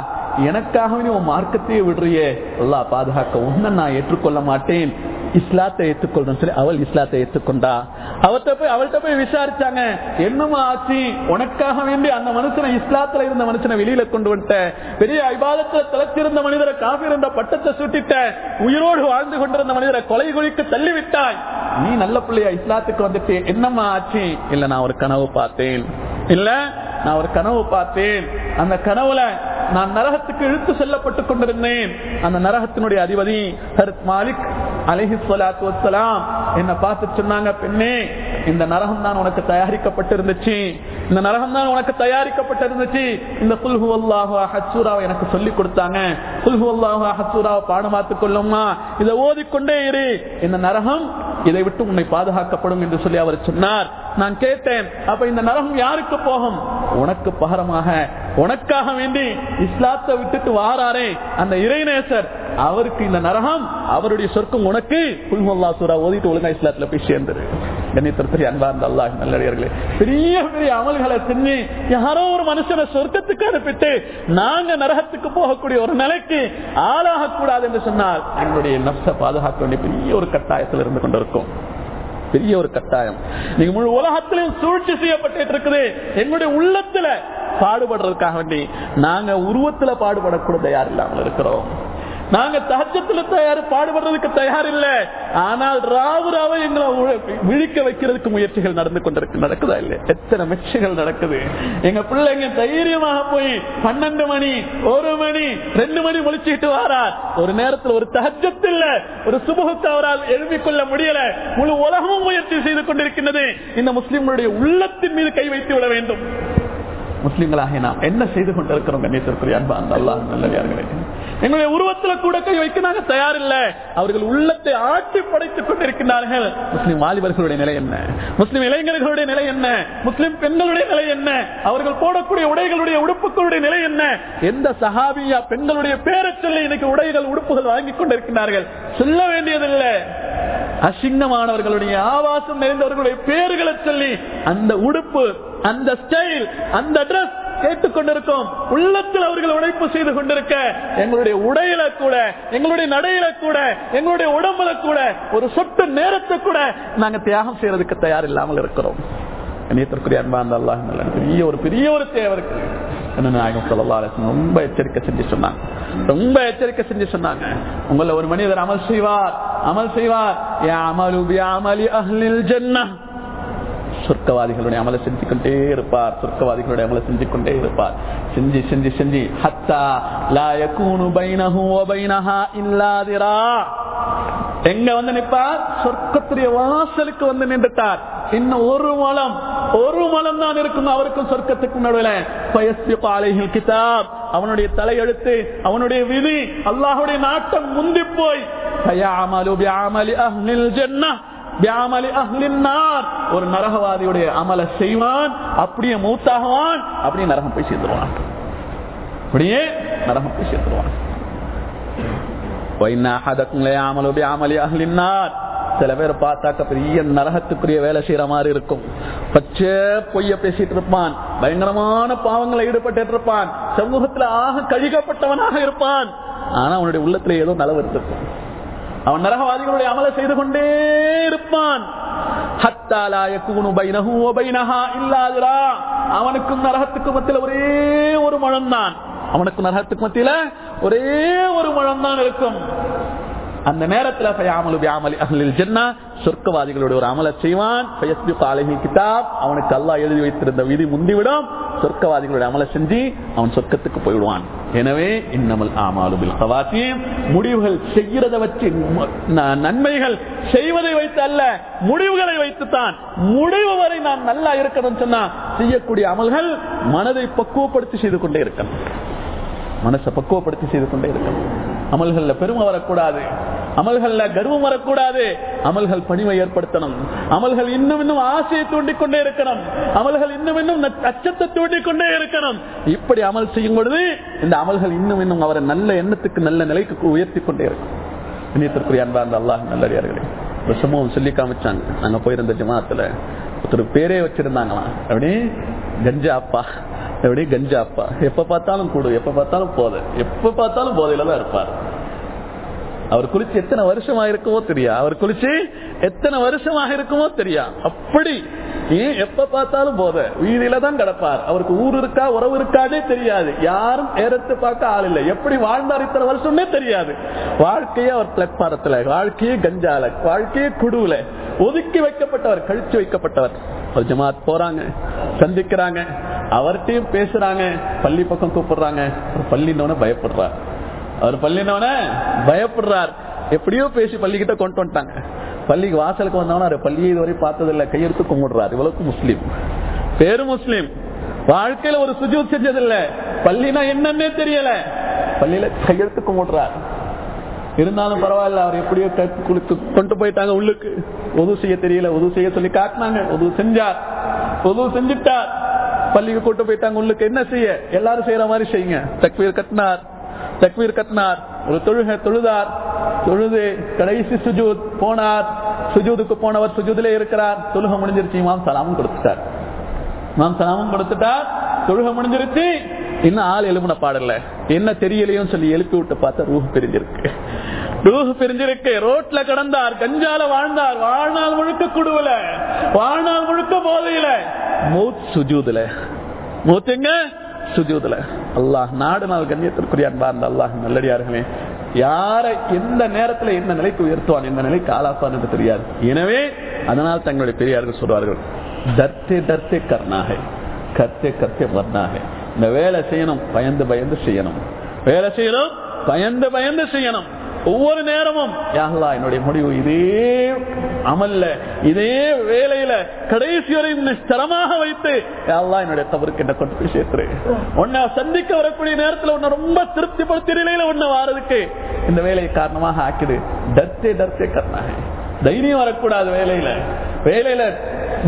எனக்காகவே உன் மார்க்கத்தையே விடுறியே. எல்லா பாதுகாக்க ஒன்ன நான் ஏற்றுக்கொள்ள மாட்டேன். இஸ்லாத்தை ஏற்றுக்கொள்றேன் சொல்லி அவள் இஸ்லாத்தை ஏற்றுக்கொண்டா. அவர்கிட்ட போய் அவள்கிட்ட போய் விசாரிச்சாங்க. என்னமா ஆச்சு? உனக்காக வேண்டி அந்த மனுஷனை இஸ்லாத்துல இருந்த மனுஷனை வெளியில கொண்டு வந்துட்ட. பெரிய ஐபாதத்துல தலைச்சிருந்த மனிதரை காஃபி இருந்த பட்டத்தை சுட்டிட்ட. உயிரோடு வாழ்ந்து கொண்டிருந்த மனிதரை கொலை குழிக்கு தள்ளிவிட்டாய். நீ நல்ல பிள்ளையா இஸ்லாத்துக்கு வந்துட்டு என்னம்மா ஆச்சு? இல்ல நான் ஒரு கனவு பார்த்தேன். இல்ல நான் ஒரு கனவு பார்த்தேன். அந்த கனவுல நான் நரகத்துக்கு இழுத்து செல்லப்பட்டுக் கொண்டிருந்தேன். அந்த நரகத்தினுடைய அதிபதி ஹரத் மாலிக் அலஹி சொலாத்து வசலாம் என்ன பார்த்து சொன்னாங்க பெண்ணே இந்த நரகம் தான் உனக்கு தயாரிக்கப்பட்டிருந்துச்சு. இந்த நரகம் தான் உனக்கு தயாரிக்கப்பட்டிருந்துச்சு. இந்த புல்ஹு அல்லாஹு ஹச்சூராவை எனக்கு சொல்லி கொடுத்தாங்க. புல்ஹு அல்லாஹு ஹச்சூராவை பாடமாத்துக் கொள்ளுமா இதை ஓதிக்கொண்டே இரு. இந்த நரகம் இதை விட்டு உன்னை பாதுகாக்கப்படும் என்று சொல்லி அவர் சொன்னார். நான் கேட்டேன் அப்ப இந்த நரகம் யாருக்கு போகும். உனக்கு பகரமாக உனக்காக வேண்டி இஸ்லாத்தை விட்டுட்டு வாராரே அந்த இறைநேசர். அவருக்கு இந்த நரகம் அவருடைய சொர்க்கம் உனக்கு. புல்முல்லா சூரா ஓதிட்டு ஒழுங்கா இஸ்லாத்துல போய் சேர்ந்துரு. கண்ணியத்திற்கு அன்பார்ந்த அல்லாஹ் நல்லடியார்களே பெரிய பெரிய அமல்களை செஞ்சு யாரோ ஒரு மனுஷனை சொர்க்கத்துக்கு அனுப்பிட்டு நாங்க நரகத்துக்கு போகக்கூடிய ஒரு நிலைக்கு ஆளாக கூடாது என்று சொன்னால் எங்களுடைய நஷ்ட பாதுகாக்க வேண்டிய பெரிய ஒரு கட்டாயத்தில் இருந்து கொண்டிருக்கும். பெரிய ஒரு கட்டாயம். நீங்க முழு உலகத்திலும் சூழ்ச்சி செய்யப்பட்டு இருக்குது. எங்களுடைய உள்ளத்துல பாடுபடுறதுக்காக வேண்டி நாங்க உருவத்துல பாடுபடக்கூட தயார் இல்லாமல் இருக்கிறோம். நாங்க தகச்சத்துல தயார் பாடுபடுறதுக்கு தயார் இல்ல ஆனால் ராவு ராவ எங்களை விழிக்க வைக்கிறதுக்கு முயற்சிகள் நடந்து கொண்டிருக்கு நடக்குதா இல்ல எத்தனை முயற்சிகள் நடக்குது? எங்க பிள்ளைங்க தைரியமாக போய் பன்னெண்டு மணி ஒரு மணி ரெண்டு மணி முழிச்சுட்டு வாரார். ஒரு நேரத்தில் ஒரு தகச்சத்து இல்ல ஒரு சுபகுக்கு அவரால் எழுப்பிக் கொள்ள முடியல. முழு உலகமும் முயற்சி செய்து கொண்டிருக்கின்றது. இந்த முஸ்லிம்களுடைய உள்ளத்தின் மீது கை வைத்து விட வேண்டும். முஸ்லிம்களாக நாம் என்ன செய்து கொண்டிருக்கிறோம் கண்ணியத்திற்குரிய அன்பா அந்த அல்லாஹ் நல்லவியார்களே எங்களுடைய உருவத்துல கூட கை வைக்க தயார் தயாரில்லை. அவர்கள் உள்ளத்தை ஆட்டி படைத்துக் கொண்டிருக்கிறார்கள். முஸ்லிம் வாலிபர்களுடைய நிலை என்ன? முஸ்லிம் இளைஞர்களுடைய நிலை என்ன? முஸ்லிம் பெண்களுடைய நிலை என்ன? அவர்கள் போடக்கூடிய உடைகளுடைய உடுப்புகளுடைய நிலை என்ன? எந்த சஹாபியா பெண்களுடைய பேரை சொல்லி இன்னைக்கு உடைகள் உடுப்புகள் வாங்கி கொண்டிருக்கிறார்கள்? சொல்ல வேண்டியதில்லை. அசிங்கமானவர்களுடைய ஆவாசம் நிறைந்தவர்களுடைய பேர்களை சொல்லி அந்த உடுப்பு அந்த ஸ்டைல் அந்த ட்ரெஸ் கேட்டுக்கொண்டிருக்கோம். உள்ளத்தில் அவர்கள் உழைப்பு செய்து கொண்டிருக்க எங்களுடைய உடையில கூட எங்களுடைய நடையில கூட எங்களுடைய உடம்புல கூட ஒரு சொட்டு நேரத்தை கூட நாங்க தியாகம் செய்யறதுக்கு தயார் இல்லாமல் இருக்கிறோம். கண்ணியத்திற்குரிய அன்பா அந்த அல்லாஹ் பெரிய ஒரு பெரிய ஒரு தேவை இருக்கு. நாயகம் ரொம்ப எச்சரிக்கை செஞ்சு சொன்னாங்க. ரொம்ப எச்சரிக்கை செஞ்சு சொன்னாங்க. உங்களை ஒரு மனிதர் அமல் செய்வார். அமல் செய்வார். அமலு அமலி அஹ்லில் ஜன்னா சொர்க்கவாதிகளுடைய அமலை செஞ்சு கொண்டே இருப்பார். சொர்க்கவாதிகளுடைய அமலை செஞ்சு கொண்டே இருப்பார். செஞ்சு செஞ்சு செஞ்சு. ஹத்தா லா யகூனு பைனஹு வ பைனஹா இல்லாதிரா எங்க வந்து நிற்பார்? சொர்க்கத்துடைய வாசலுக்கு வந்து நின்றுட்டார். இன்னும் ஒரு மலம் ஒரு மலம் தான் இருக்கும் அவருக்கும் சொர்க்கத்துக்கும் நடுவில். கிதாப். அவனுடைய தலையெழுத்து அவனுடைய விதி அல்லாஹுடைய நாட்டம் முந்தி போய். பிஅமலி அஹ்லின் நார். ஒரு நரகவாதியுடைய அமலை செய்வான் அப்படியே மூத்தாகுவான் அப்படியே நரகம் போய் சேர்ந்துருவான். அப்படியே நரகம் போய் சேர்ந்துருவான். சில பேர் பார்த்தாக்க பெரிய நரகத்துக்குரிய வேலை செய்யற மாதிரி இருக்கும். பச்சை பொய்ய பேசிட்டு இருப்பான். பயங்கரமான பாவங்களை ஈடுபட்டு இருப்பான். சமூகத்துல ஆக கழிக்கப்பட்டவனாக இருப்பான். ஆனா அவனுடைய உள்ளத்துல ஏதோ நலவு இருக்கும் அவன் நரகவாதிகளுடைய அமலை செய்து கொண்டே இருப்பான். அவனுக்கும் நரகத்துக்கு மத்தியில ஒரே ஒரு மழம் தான் அவனுக்கும் நரகத்துக்கு மத்தியில ஒரே ஒரு மழம் தான் இருக்கும். அந்த நேரத்தில் ஃபயாமலு சொர்க்கவாதிகளுடைய ஒரு அமலை செய்வான். ஃபயஸ்பிகு கிதாப் அவனுக்கு அல்லா எழுதி வைத்திருந்த விதி முந்திவிடும். சொர்க்கவாதிகளுடைய அமலை செஞ்சு அவன் சொர்க்கத்துக்கு போயிடுவான் எனவே இன்னமல் ஆமாலுமில் முடிவுகள் செய்கிறத வச்சு ந- நன்மைகள் செய்வதை வைத்து அல்ல முடிவுகளை வைத்துத்தான். முடிவு வரை நான் நல்லா இருக்கணும் சொன்னா செய்யக்கூடிய அமல்கள் மனதை பக்குவப்படுத்தி செய்து கொண்டே இருக்கணும். மனசை பக்குவப்படுத்தி செய்து கொண்டே இருக்கணும். அமல்கள்ல பெருமை வரக்கூடாது. அமல்கள்ல கர்வம் வரக்கூடாது. அமல்கள் பணிவை ஏற்படுத்தணும். அமல்கள் இன்னும் இன்னும் ஆசையை தூண்டிக்கொண்டே இருக்கணும். அமல்கள் இன்னும் இன்னும் அச்சத்தை தூண்டிக்கொண்டே இருக்கணும். இப்படி அமல் செய்யும் பொழுது இந்த அமல்கள் இன்னும் இன்னும் அவரை நல்ல எண்ணத்துக்கு நல்ல நிலைக்கு உயர்த்தி கொண்டே இருக்கும். இணையத்திற்குரிய அன்பா அந்த அல்லாஹ் நல்லடியார்களே ஒரு சம்பவம் சொல்லி காமிச்சாங்க. நாங்க போயிருந்த ஜமாத்துல ஒருத்தர் பேரே வச்சிருந்தாங்களாம். அப்படி கஞ்சா அப்பா. எப்படி? கஞ்சா அப்பா. எப்ப பார்த்தாலும் கூடு. எப்ப பார்த்தாலும் போதை. எப்ப பார்த்தாலும் போதையில தான் இருப்பார். அவர் குளிச்சு எத்தனை வருஷமா இருக்குமோ தெரியா? அவர் குளிச்சு எத்தனை வருஷமாக இருக்குமோ தெரியா? அப்படி. ஏன் எப்ப பார்த்தாலும் போத. வீதியில தான் கிடப்பார். அவருக்கு ஊர் இருக்கா உறவு இருக்கானே தெரியாது. யாரும் ஏறத்து பார்க்க ஆள் இல்லை. எப்படி வாழ்ந்தார் இத்தனை வருஷம்னே தெரியாது. வாழ்க்கையே அவர் பிளாட்பாரத்துல வாழ்க்கையே கஞ்சால. வாழ்க்கையே குடுவுல ஒதுக்கி வைக்கப்பட்டவர் கழிச்சு வைக்கப்பட்டவர். ஒரு ஜமாத் போறாங்க சந்திக்கிறாங்க. அவர்கிட்டையும் பேசுறாங்க. பள்ளி பக்கம் கூப்பிடுறாங்க. ஒரு பள்ளினோட பயப்படுறார். அவர் பள்ளினவன பயப்படுறார். எப்படியோ பேசி பள்ளிக்கிட்ட கொண்டு வந்துட்டாங்க. பள்ளிக்கு வாசலுக்கு வந்தவன அவர் பள்ளியை இதுவரை பார்த்ததில்லை. கையெழுத்து கும்பிடுறார். இவ்வளவுக்கு முஸ்லீம். பேரு முஸ்லீம். வாழ்க்கையில ஒரு சுஜூத் செஞ்சதில்ல. பள்ளினா என்னன்னே தெரியல. பள்ளியில கையெழுத்து கும்பிடுறார். இருந்தாலும் பரவாயில்ல அவர் எப்படியோ க- குளித்து கொண்டு போயிட்டாங்க உள்ளுக்கு. உதவு செய்ய தெரியல. உதவு செய்ய சொல்லி காட்டினாங்க. உதவு செஞ்சார். உதவு செஞ்சுட்டார். பள்ளிக்கு கூட்டு போயிட்டாங்க உள்ளுக்கு. என்ன செய்ய? எல்லாரும் செய்யற மாதிரி செய்யுங்க. தக்வீர் கட்டினார். தக்வீர் கட்டினார் ஒரு தொழுக தொழுதார். தொழுது கடைசி சுஜூத் போனார். சுஜூதுக்கு போனவர் சுஜூதிலே இருக்கிறார். தொழுக முடிஞ்சிருச்சு இமாம் சலாமும் கொடுத்துட்டார். இமாம் சலாமும் கொடுத்துட்டார். தொழுக முடிஞ்சிருச்சு. இன்னும் ஆள் எழுப்பின பாடல என்ன தெரியலையும் சொல்லி எழுப்பி விட்டு பார்த்தா ரூஹ் பிரிஞ்சிருக்கு. ரூஹ் பிரிஞ்சிருக்கு. ரோட்ல கடந்தார் கஞ்சால வாழ்ந்தார். வாழ்நாள் முழுக்க குடுவல. வாழ்நாள் முழுக்க போதையில. மூத் சுஜூதுல. மூத்துங்க சுஜூதுல. அல்லாஹ் நாடு நாள் கண்ணியத்திற்குரிய அந்த அல்லாஹ் நல்லடியார்களே யாரை எந்த நேரத்துல எந்த நிலைக்கு உயர்த்துவான் எந்த நிலைக்கு ஆளாப்பான் என்று தெரியாது. எனவே அதனால் தங்களுடைய பெரியார்கள் சொல்வார்கள் தர்த்தே தர்த்தே கர்ணாக கர்த்தே கர்த்தே வர்ணாக இந்த வேலை செய்யணும் பயந்து பயந்து செய்யணும். வேலை செய்யணும் பயந்து பயந்து செய்யணும். ஒவ்வொரு நேரமும் யாஹ்லா என்னுடைய முடிவு இதே அமல்ல இதே வேலையில கடைசி வரையும் உன்னை வைத்து யாழ்லா என்னுடைய தவறுக்கு என்ன கொண்டு போய் சேர்த்துரு. உன்னை சந்திக்க வரக்கூடிய நேரத்துல உன்னை ரொம்ப திருப்திப்படுத்திய நிலையில உன்னை வாரதுக்கு இந்த வேலையை காரணமாக ஆக்கிடு. டர்த்தே டர்த்தே கர்ணாக. தைரியம் வரக்கூடாது வேலையில. வேலையில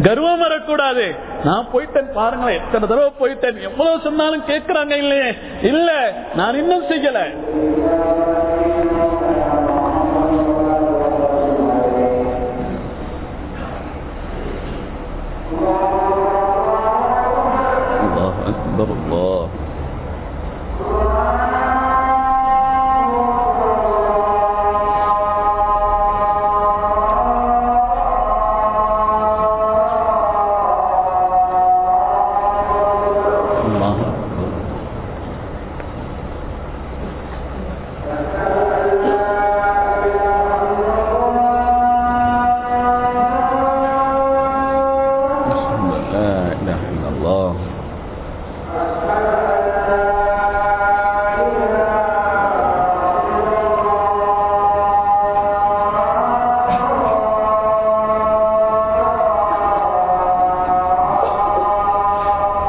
கர்வம் வரக்கூடாது. நான் போயிட்டேன் பாருங்களேன் எத்தனை தடவை போயிட்டேன் எவ்வளவு சொன்னாலும் கேட்கிறாங்க இல்லையே. இல்ல நான் இன்னும் செய்யல.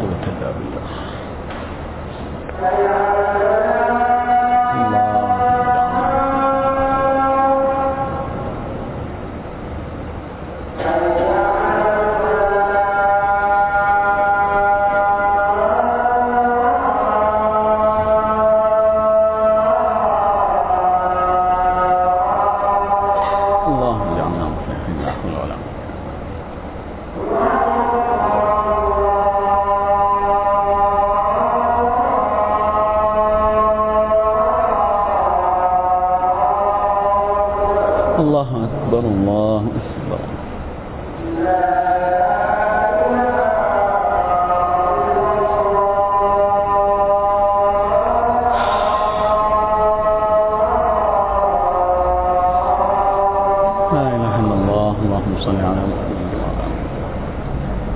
கொடுத்தது صل على محمد وعلى آله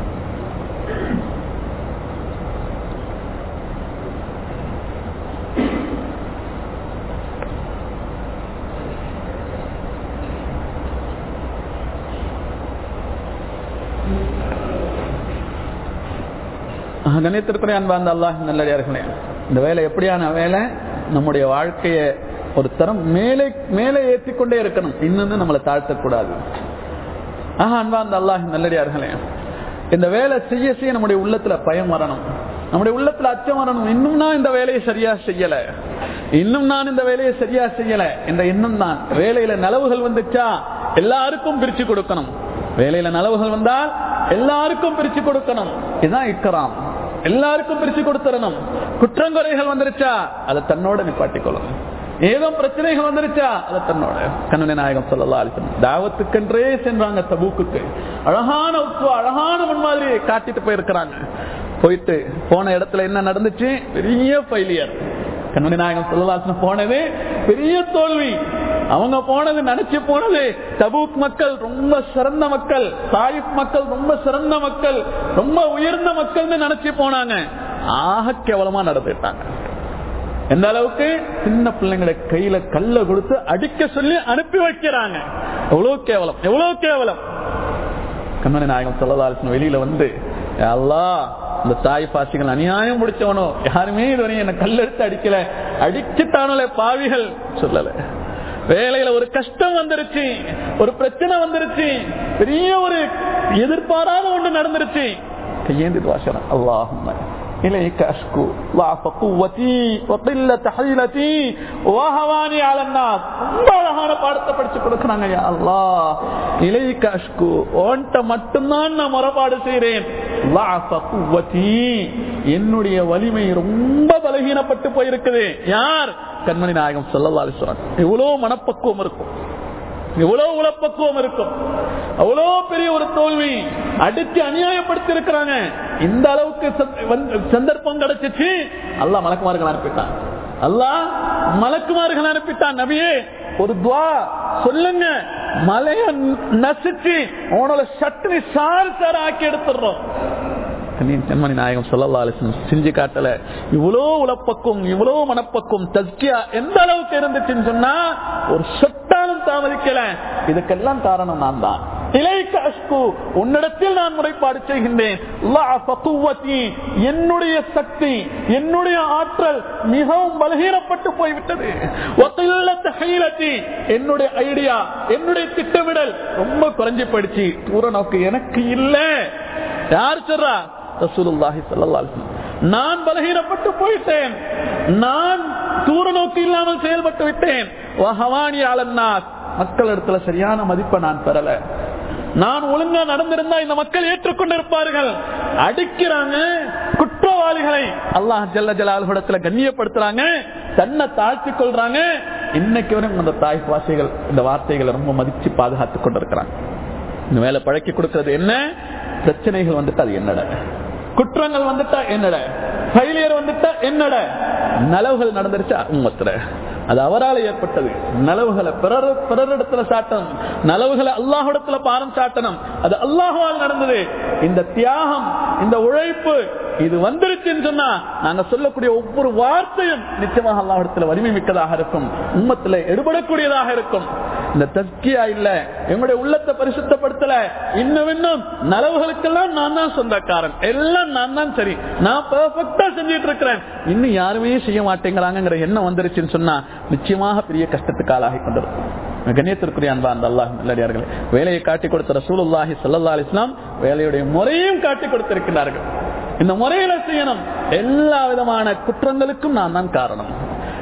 ஆஹ், கண்ணியத்திற்குரிய அன்பார்ந்த அல்லாஹ் நல்லடியார்களே இந்த வேலை எப்படியான வேலை நம்முடைய வாழ்க்கையை ஒரு தரம் மேலே மேலே ஏற்றிக்கொண்டே இருக்கணும் இன்னும் நம்மளை தாழ்த்தக்கூடாது ஆஹா அன்பார்ந்த அல்லாஹ் நல்லடியார்களே. இந்த வேலை செய்ய செய்ய நம்முடைய உள்ளத்துல பயம் வரணும். நம்முடைய உள்ளத்துல அச்சம் வரணும். இன்னும் நான் இந்த வேலையை சரியா செய்யல. இன்னும் நான் இந்த வேலையை சரியா செய்யல. என்ற எண்ணம் தான். வேலையில நலவுகள் வந்துச்சா? எல்லாருக்கும் பிரிச்சு கொடுக்கணும். வேலையில நலவுகள் வந்தால் எல்லாருக்கும் பிரிச்சு கொடுக்கணும். இதுதான் இக்கராம் எல்லாருக்கும் பிரிச்சு கொடுத்துடணும். குற்றங்குறைகள் வந்துருச்சா? அதை தன்னோட நிப்பாட்டிக் கொள்ளணும் ஏதோ பிரச்சனைகள் வந்துருச்சா? அதை தன்னோட கண்ணனை நாயகம் சொல்லலாம் தாவத்துக்கென்றே சென்றாங்க தபூக்குக்கு. அழகான உத்துவா அழகான முன்மாதிரியை காட்டிட்டு போயிருக்கிறாங்க. போயிட்டு போன இடத்துல என்ன நடந்துச்சு? பெரிய ஃபெயிலியர். கண்மணி நாயகம் சொல்லலாசன் போனது பெரிய தோல்வி. அவங்க போனது நினைச்சு போனது தபூக் மக்கள் ரொம்ப சிறந்த மக்கள். தாயிப் மக்கள் ரொம்ப சிறந்த மக்கள் ரொம்ப உயர்ந்த மக்கள்னு நினைச்சு போனாங்க. ஆக கேவலமா நடந்துட்டாங்க. எந்த அளவுக்கு சின்ன பிள்ளைங்களை கையில கல்ல கொடுத்து அடிக்க சொல்லி அனுப்பி வைக்கிறாங்க. எவ்வளவு கேவலம் எவ்வளவு கேவலம். கண்ணனை நாயகம் சொல்லலாசன் வெளியில வந்து அல்லா இந்த தாய் பாசிகள் அநியாயம் முடிச்சவனோ யாருமே இதுவரையும் என்ன கல்லெடுத்து அடிக்கல. அடிச்சுட்டானே பாவிகள். சொல்லல. வேலையில ஒரு கஷ்டம் வந்துருச்சு ஒரு பிரச்சனை வந்துருச்சு பெரிய ஒரு எதிர்பாராத ஒன்று நடந்துருச்சு. கையேந்தி வாசனம் அல்லாஹும் إليك أشكو ضعف قوتي وقلة حيلتي وهواني على الناس ரொம்ப அழகான பாடத்தை படிச்சு கொடுக்கறாங்க யா அல்லாஹ் இலைக்க அஷ்கு ஓன்ட்ட மட்டும்தான் நான் முறைப்பாடு செய்றேன் ضعف قوتي என்னுடைய வலிமை ரொம்ப பலகீனப்பட்டு போயிருக்குது யார் கண்மணி நாயகம் ஸல்லல்லாஹு அலைஹி வஸல்லம் எவ்வளவு மனப்பக்குவம் இருக்கும் எவ்வளவு உழப்பக்குவம் இருக்கும். அவ்வளோ பெரிய ஒரு தோல்வி அடிச்சு அநியாயப்படுத்தி இருக்கிறாங்க இந்த அளவுக்கு சந்தர்ப்பம் கிடைச்சிச்சு. அல்லாஹ் மலக்குமார்கள் அனுப்பிட்டான். அல்லாஹ் மலக்குமார்கள் அனுப்பிட்டான் நபியே. ஒரு துவா சொல்லுங்க. மலைய நசிச்சு அவனோட சட்னி சார் சார் ஆக்கி எடுத்துடுறோம். பார்த்து நாயகம் சொல்லல்லா செஞ்சு காட்டல. இவ்வளோ உழப்பக்கும் இவ்வளோ மனப்பக்கும் தஸ்கியா எந்த அளவுக்கு இருந்துச்சுன்னு சொன்னா ஒரு சொட்டாலும் தாமதிக்கல. இதுக்கெல்லாம் காரணம் நான் தான். உன்னிடத்தில் நான் முறைப்பாடு செய்கின்றேன். என்னுடைய சக்தி என்னுடைய ஆற்றல் மிகவும் பலகீனப்பட்டு போய்விட்டது. என்னுடைய ஐடியா என்னுடைய திட்டமிடல் ரொம்ப குறைஞ்சு போயிடுச்சு. தூர நோக்கு எனக்கு இல்லை. யார் சொல்றா? ரசூலுல்லாஹி ஸல்லல்லாஹு நான் பலகீனப்பட்டு போயிட்டேன். நான் தூர நோக்கு இல்லாமல் செயல்பட்டு விட்டேன். மக்கள் இடத்துல சரியான மதிப்பை நான் பெறல. நான் ஒழுங்கா நடந்திருந்தா இந்த மக்கள் ஏற்றுக்கொண்டிருப்பார்கள். அடிக்கிறாங்க. குற்றவாளிகளை அல்லாஹ் ஜல்ல ஜலாலுடத்துல கண்ணியப்படுத்துறாங்க. தன்னை தாழ்த்தி கொள்றாங்க. இன்னைக்கு வரை அந்த தாய் வாசிகள் இந்த வார்த்தைகளை ரொம்ப மதிச்சு பாதுகாத்துக் கொண்டிருக்கிறாங்க. இந்த வேலை பழக்கி கொடுக்கிறது என்ன? பிரச்சனைகள் வந்துட்டு அது என்னட? குற்றங்கள் வந்துட்டா என்னட? ஃபெயிலியர் வந்துட்டா என்னட? நலவுகள் நடந்துருச்சா? உம்மத்துல அது அவரால் ஏற்பட்டது. நலவுகளை பிறர் பிறரிடத்துல சாட்டணும். நலவுகளை அல்லாஹிடத்துல பாரம் சாட்டணும். அது அல்லாஹால் நடந்தது. இந்த தியாகம் இந்த உழைப்பு இது வந்துருச்சுன்னு சொன்னா நாங்க சொல்லக்கூடிய ஒவ்வொரு வார்த்தையும் நிச்சயமாக அல்லாஹிடத்துல வலிமை மிக்கதாக இருக்கும். உம்மத்துல எடுபடக்கூடியதாக இருக்கும். இந்த தஸ்கியா இல்ல எங்களுடைய உள்ளத்தை பரிசுத்தப்படுத்தல. இன்னும் இன்னும் நலவுகளுக்கெல்லாம் நான் தான் சொந்தக்காரன். எல்லாம் நான் தான் சரி. நான் பெர்ஃபெக்டா செஞ்சிட்டு இருக்கிறேன். இன்னும் யாருமே செய்ய மாட்டேங்கிறாங்கிற எண்ணம் வந்துருச்சுன்னு சொன்னா நிச்சயமாக பெரிய கஷ்டத்துக்கு ஆளாகி கொண்டிருக்கும் கண்ணியத்திற்குரிய அன்பா அந்த அல்லாஹ் நல்லடியார்களே வேலையை காட்டி கொடுத்த ரசூலுல்லாஹி சல்லா அலிஸ்லாம் வேலையுடைய முறையும் காட்டி கொடுத்திருக்கிறார்கள். இந்த முறையில செய்யணும். எல்லா விதமான குற்றங்களுக்கும் நான் தான் காரணம்.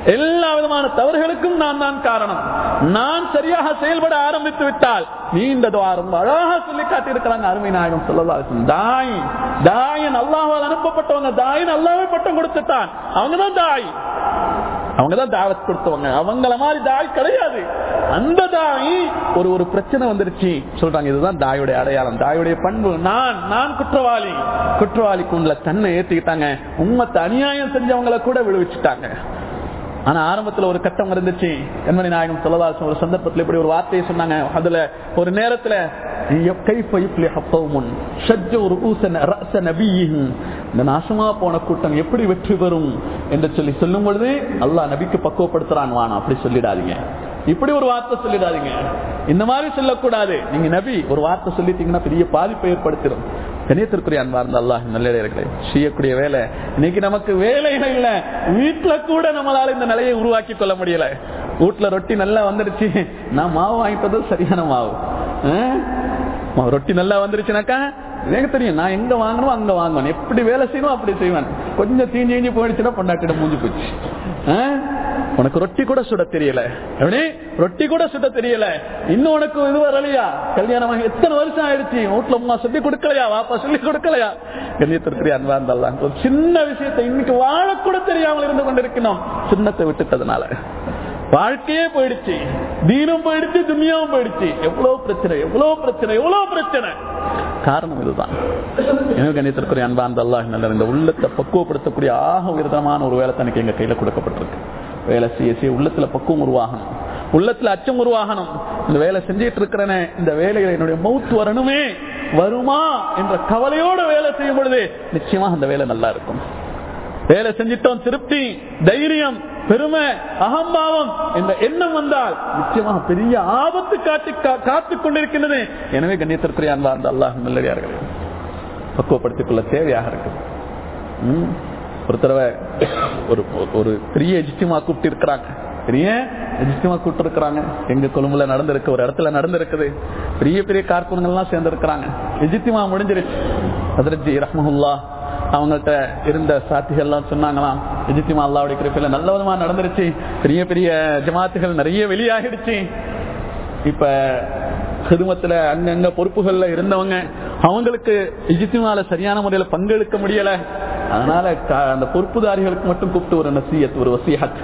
எல்லா விதமான தவறுகளுக்கும் நான் தான் காரணம். நான் சரியாக செயல்பட ஆரம்பித்து விட்டால் நீண்ட துவாரம் அழகாக சொல்லி காட்டியிருக்கிறாங்க அருமை நாயகம் சொல்லலாம் தாய் தாயன் அல்லாஹால் அனுப்பப்பட்டவங்க தாயின் அல்லாவே பட்டம் கொடுத்துட்டான். அவங்கதான் தாய். அவங்கதான் தாவத் கொடுத்தவங்க. அவங்கள மாதிரி தாய் கிடையாது. அந்த தாய் ஒரு ஒரு பிரச்சனை வந்துருச்சு. சொல்றாங்க இதுதான் தாயுடைய அடையாளம். தாயுடைய பண்பு. நான் நான் குற்றவாளி. குற்றவாளி குண்டுல தன்னை ஏத்துக்கிட்டாங்க. உண்மத்தை அநியாயம் செஞ்சவங்களை கூட விடுவிச்சுட்டாங்க. ஆனா ஆரம்பத்துல ஒரு கட்டம் இருந்துச்சு கண்மணி நாயகம் சொல்லதாசம் ஒரு சந்தர்ப்பத்துல இப்படி ஒரு வார்த்தையை சொன்னாங்க. அதுல ஒரு நேரத்துல இந்த நாசமா போன கூட்டம் எப்படி வெற்றி பெறும் என்று சொல்லி சொல்லும் பொழுது அல்லா நபிக்கு பக்குவப்படுத்துறான் வானா அப்படி சொல்லிடாதீங்க. இப்படி ஒரு வார்த்தை சொல்லிடாதீங்க. இந்த மாதிரி சொல்லக்கூடாது. நீங்க நபி ஒரு வார்த்தை சொல்லிட்டீங்கன்னா பெரிய பாதிப்பை ஏற்படுத்திடும். கணியத்திற்குரிய அன்பார்ந்த அல்லாஹ் நல்லே செய்யக்கூடிய வேலை இன்னைக்கு நமக்கு வேலைகள் இல்ல. வீட்டுல கூட நம்மளால இந்த நிலையை உருவாக்கி கொள்ள முடியல. வீட்டுல ரொட்டி நல்லா வந்துருச்சு. நான் மாவு வாங்கிட்டது சரியான மாவு ரொட்டி நல்லா வந்துருச்சுனாக்கா எனக்கு தெரியும் நான் எங்க வாங்கணும் அங்க வாங்கணும் எப்படி வேலை செய்யணும் அப்படி செய்வேன். கொஞ்சம் தீஞ்சு தீஞ்சு போயிடுச்சுன்னா பொண்டாட்டிட மூஞ்சி போச்சு. உனக்கு ரொட்டி கூட சுட தெரியல. எப்படி? ரொட்டி கூட சுட தெரியல. இன்னும் உனக்கு இது வரலையா? கல்யாணம் எத்தனை வருஷம் ஆயிடுச்சு? வீட்டுல அம்மா சொல்லி கொடுக்கலையா? வாப்பா சொல்லி கொடுக்கலையா? கண்ணியத்திற்கு அன்பா இருந்தாலும் ஒரு சின்ன விஷயத்தை இன்னைக்கு வாழக்கூட தெரியாமல் இருந்து கொண்டிருக்கணும். சின்னத்தை விட்டுட்டதுனால. வாழ்க்கையே போயிடுச்சு. தீனும் போயிடுச்சு துணியாவும் போயிடுச்சு. எவ்வளவு பிரச்சனை எவ்வளவு பிரச்சனை எவ்வளவு பிரச்சனை? காரணம் இதுதான். எனக்கு கணித்திற்குரிய அன்பாந்த அல்லாஹ் நல்ல இந்த உள்ளத்தை பக்குவப்படுத்தக்கூடிய ஆக உயர்தமான ஒரு வேலை தனக்கு எங்க கையில கொடுக்கப்பட்டிருக்கு. வேலை செய்ய செய்ய உள்ளத்துல பக்குவம் உருவாகணும். உள்ளத்துல அச்சம் உருவாகணும். இந்த வேலை செஞ்சிட்டு இருக்கிறனே இந்த வேலையில என்னுடைய மவுத்து வரணுமே வருமா என்ற கவலையோட வேலை செய்யும் பொழுது நிச்சயமா அந்த வேலை நல்லா இருக்கும். வேலை செஞ்சிட்டோம் திருப்தி தைரியம் பெருமை அகம்பாவம் என்ற எண்ணம் வந்தால் நிச்சயமாக பெரிய ஆபத்து காட்டி காத்துக் கொண்டிருக்கின்றது. எனவே கண்ணியத்திற்குரிய அன்பா அந்த அல்லாஹ் நல்லடியார்களே பக்குவப்படுத்திக் கொள்ள தேவையாக இருக்கு ஒரு தடவை ஒரு ஒரு பெரிய எஜிஸ்டிமா கூப்பிட்டு இருக்கிறாங்க பெரிய எஜிஸ்டிமா கூப்பிட்டு இருக்கிறாங்க எங்க கொழும்புல நடந்திருக்கு ஒரு இடத்துல நடந்திருக்குது. பெரிய பெரிய கார்பூன்கள்லாம் சேர்ந்து இருக்கிறாங்க எஜித்திமா முடிஞ்சிருச்சு அதிரஜி ரஹ்மஹுல்லா அவங்கள்ட்ட இருந்த சாத்திகள்லாம் சொன்னாங்களாம். எஜித்திமா அல்லாவுடைய கிருப்பில நல்ல விதமா நடந்துருச்சு. பெரிய பெரிய ஜமாத்துகள் நிறைய வெளியாகிடுச்சு. இப்ப குடும்பத்துல அங்கங்க பொறுப்புகள்ல இருந்தவங்க அவங்களுக்கு இஜித்திமால சரியான முறையில பங்கெடுக்க முடியல. அதனால அந்த பொறுப்புதாரிகளுக்கு மட்டும் கூப்பிட்டு ஒரு நசியத் ஒரு வசியத்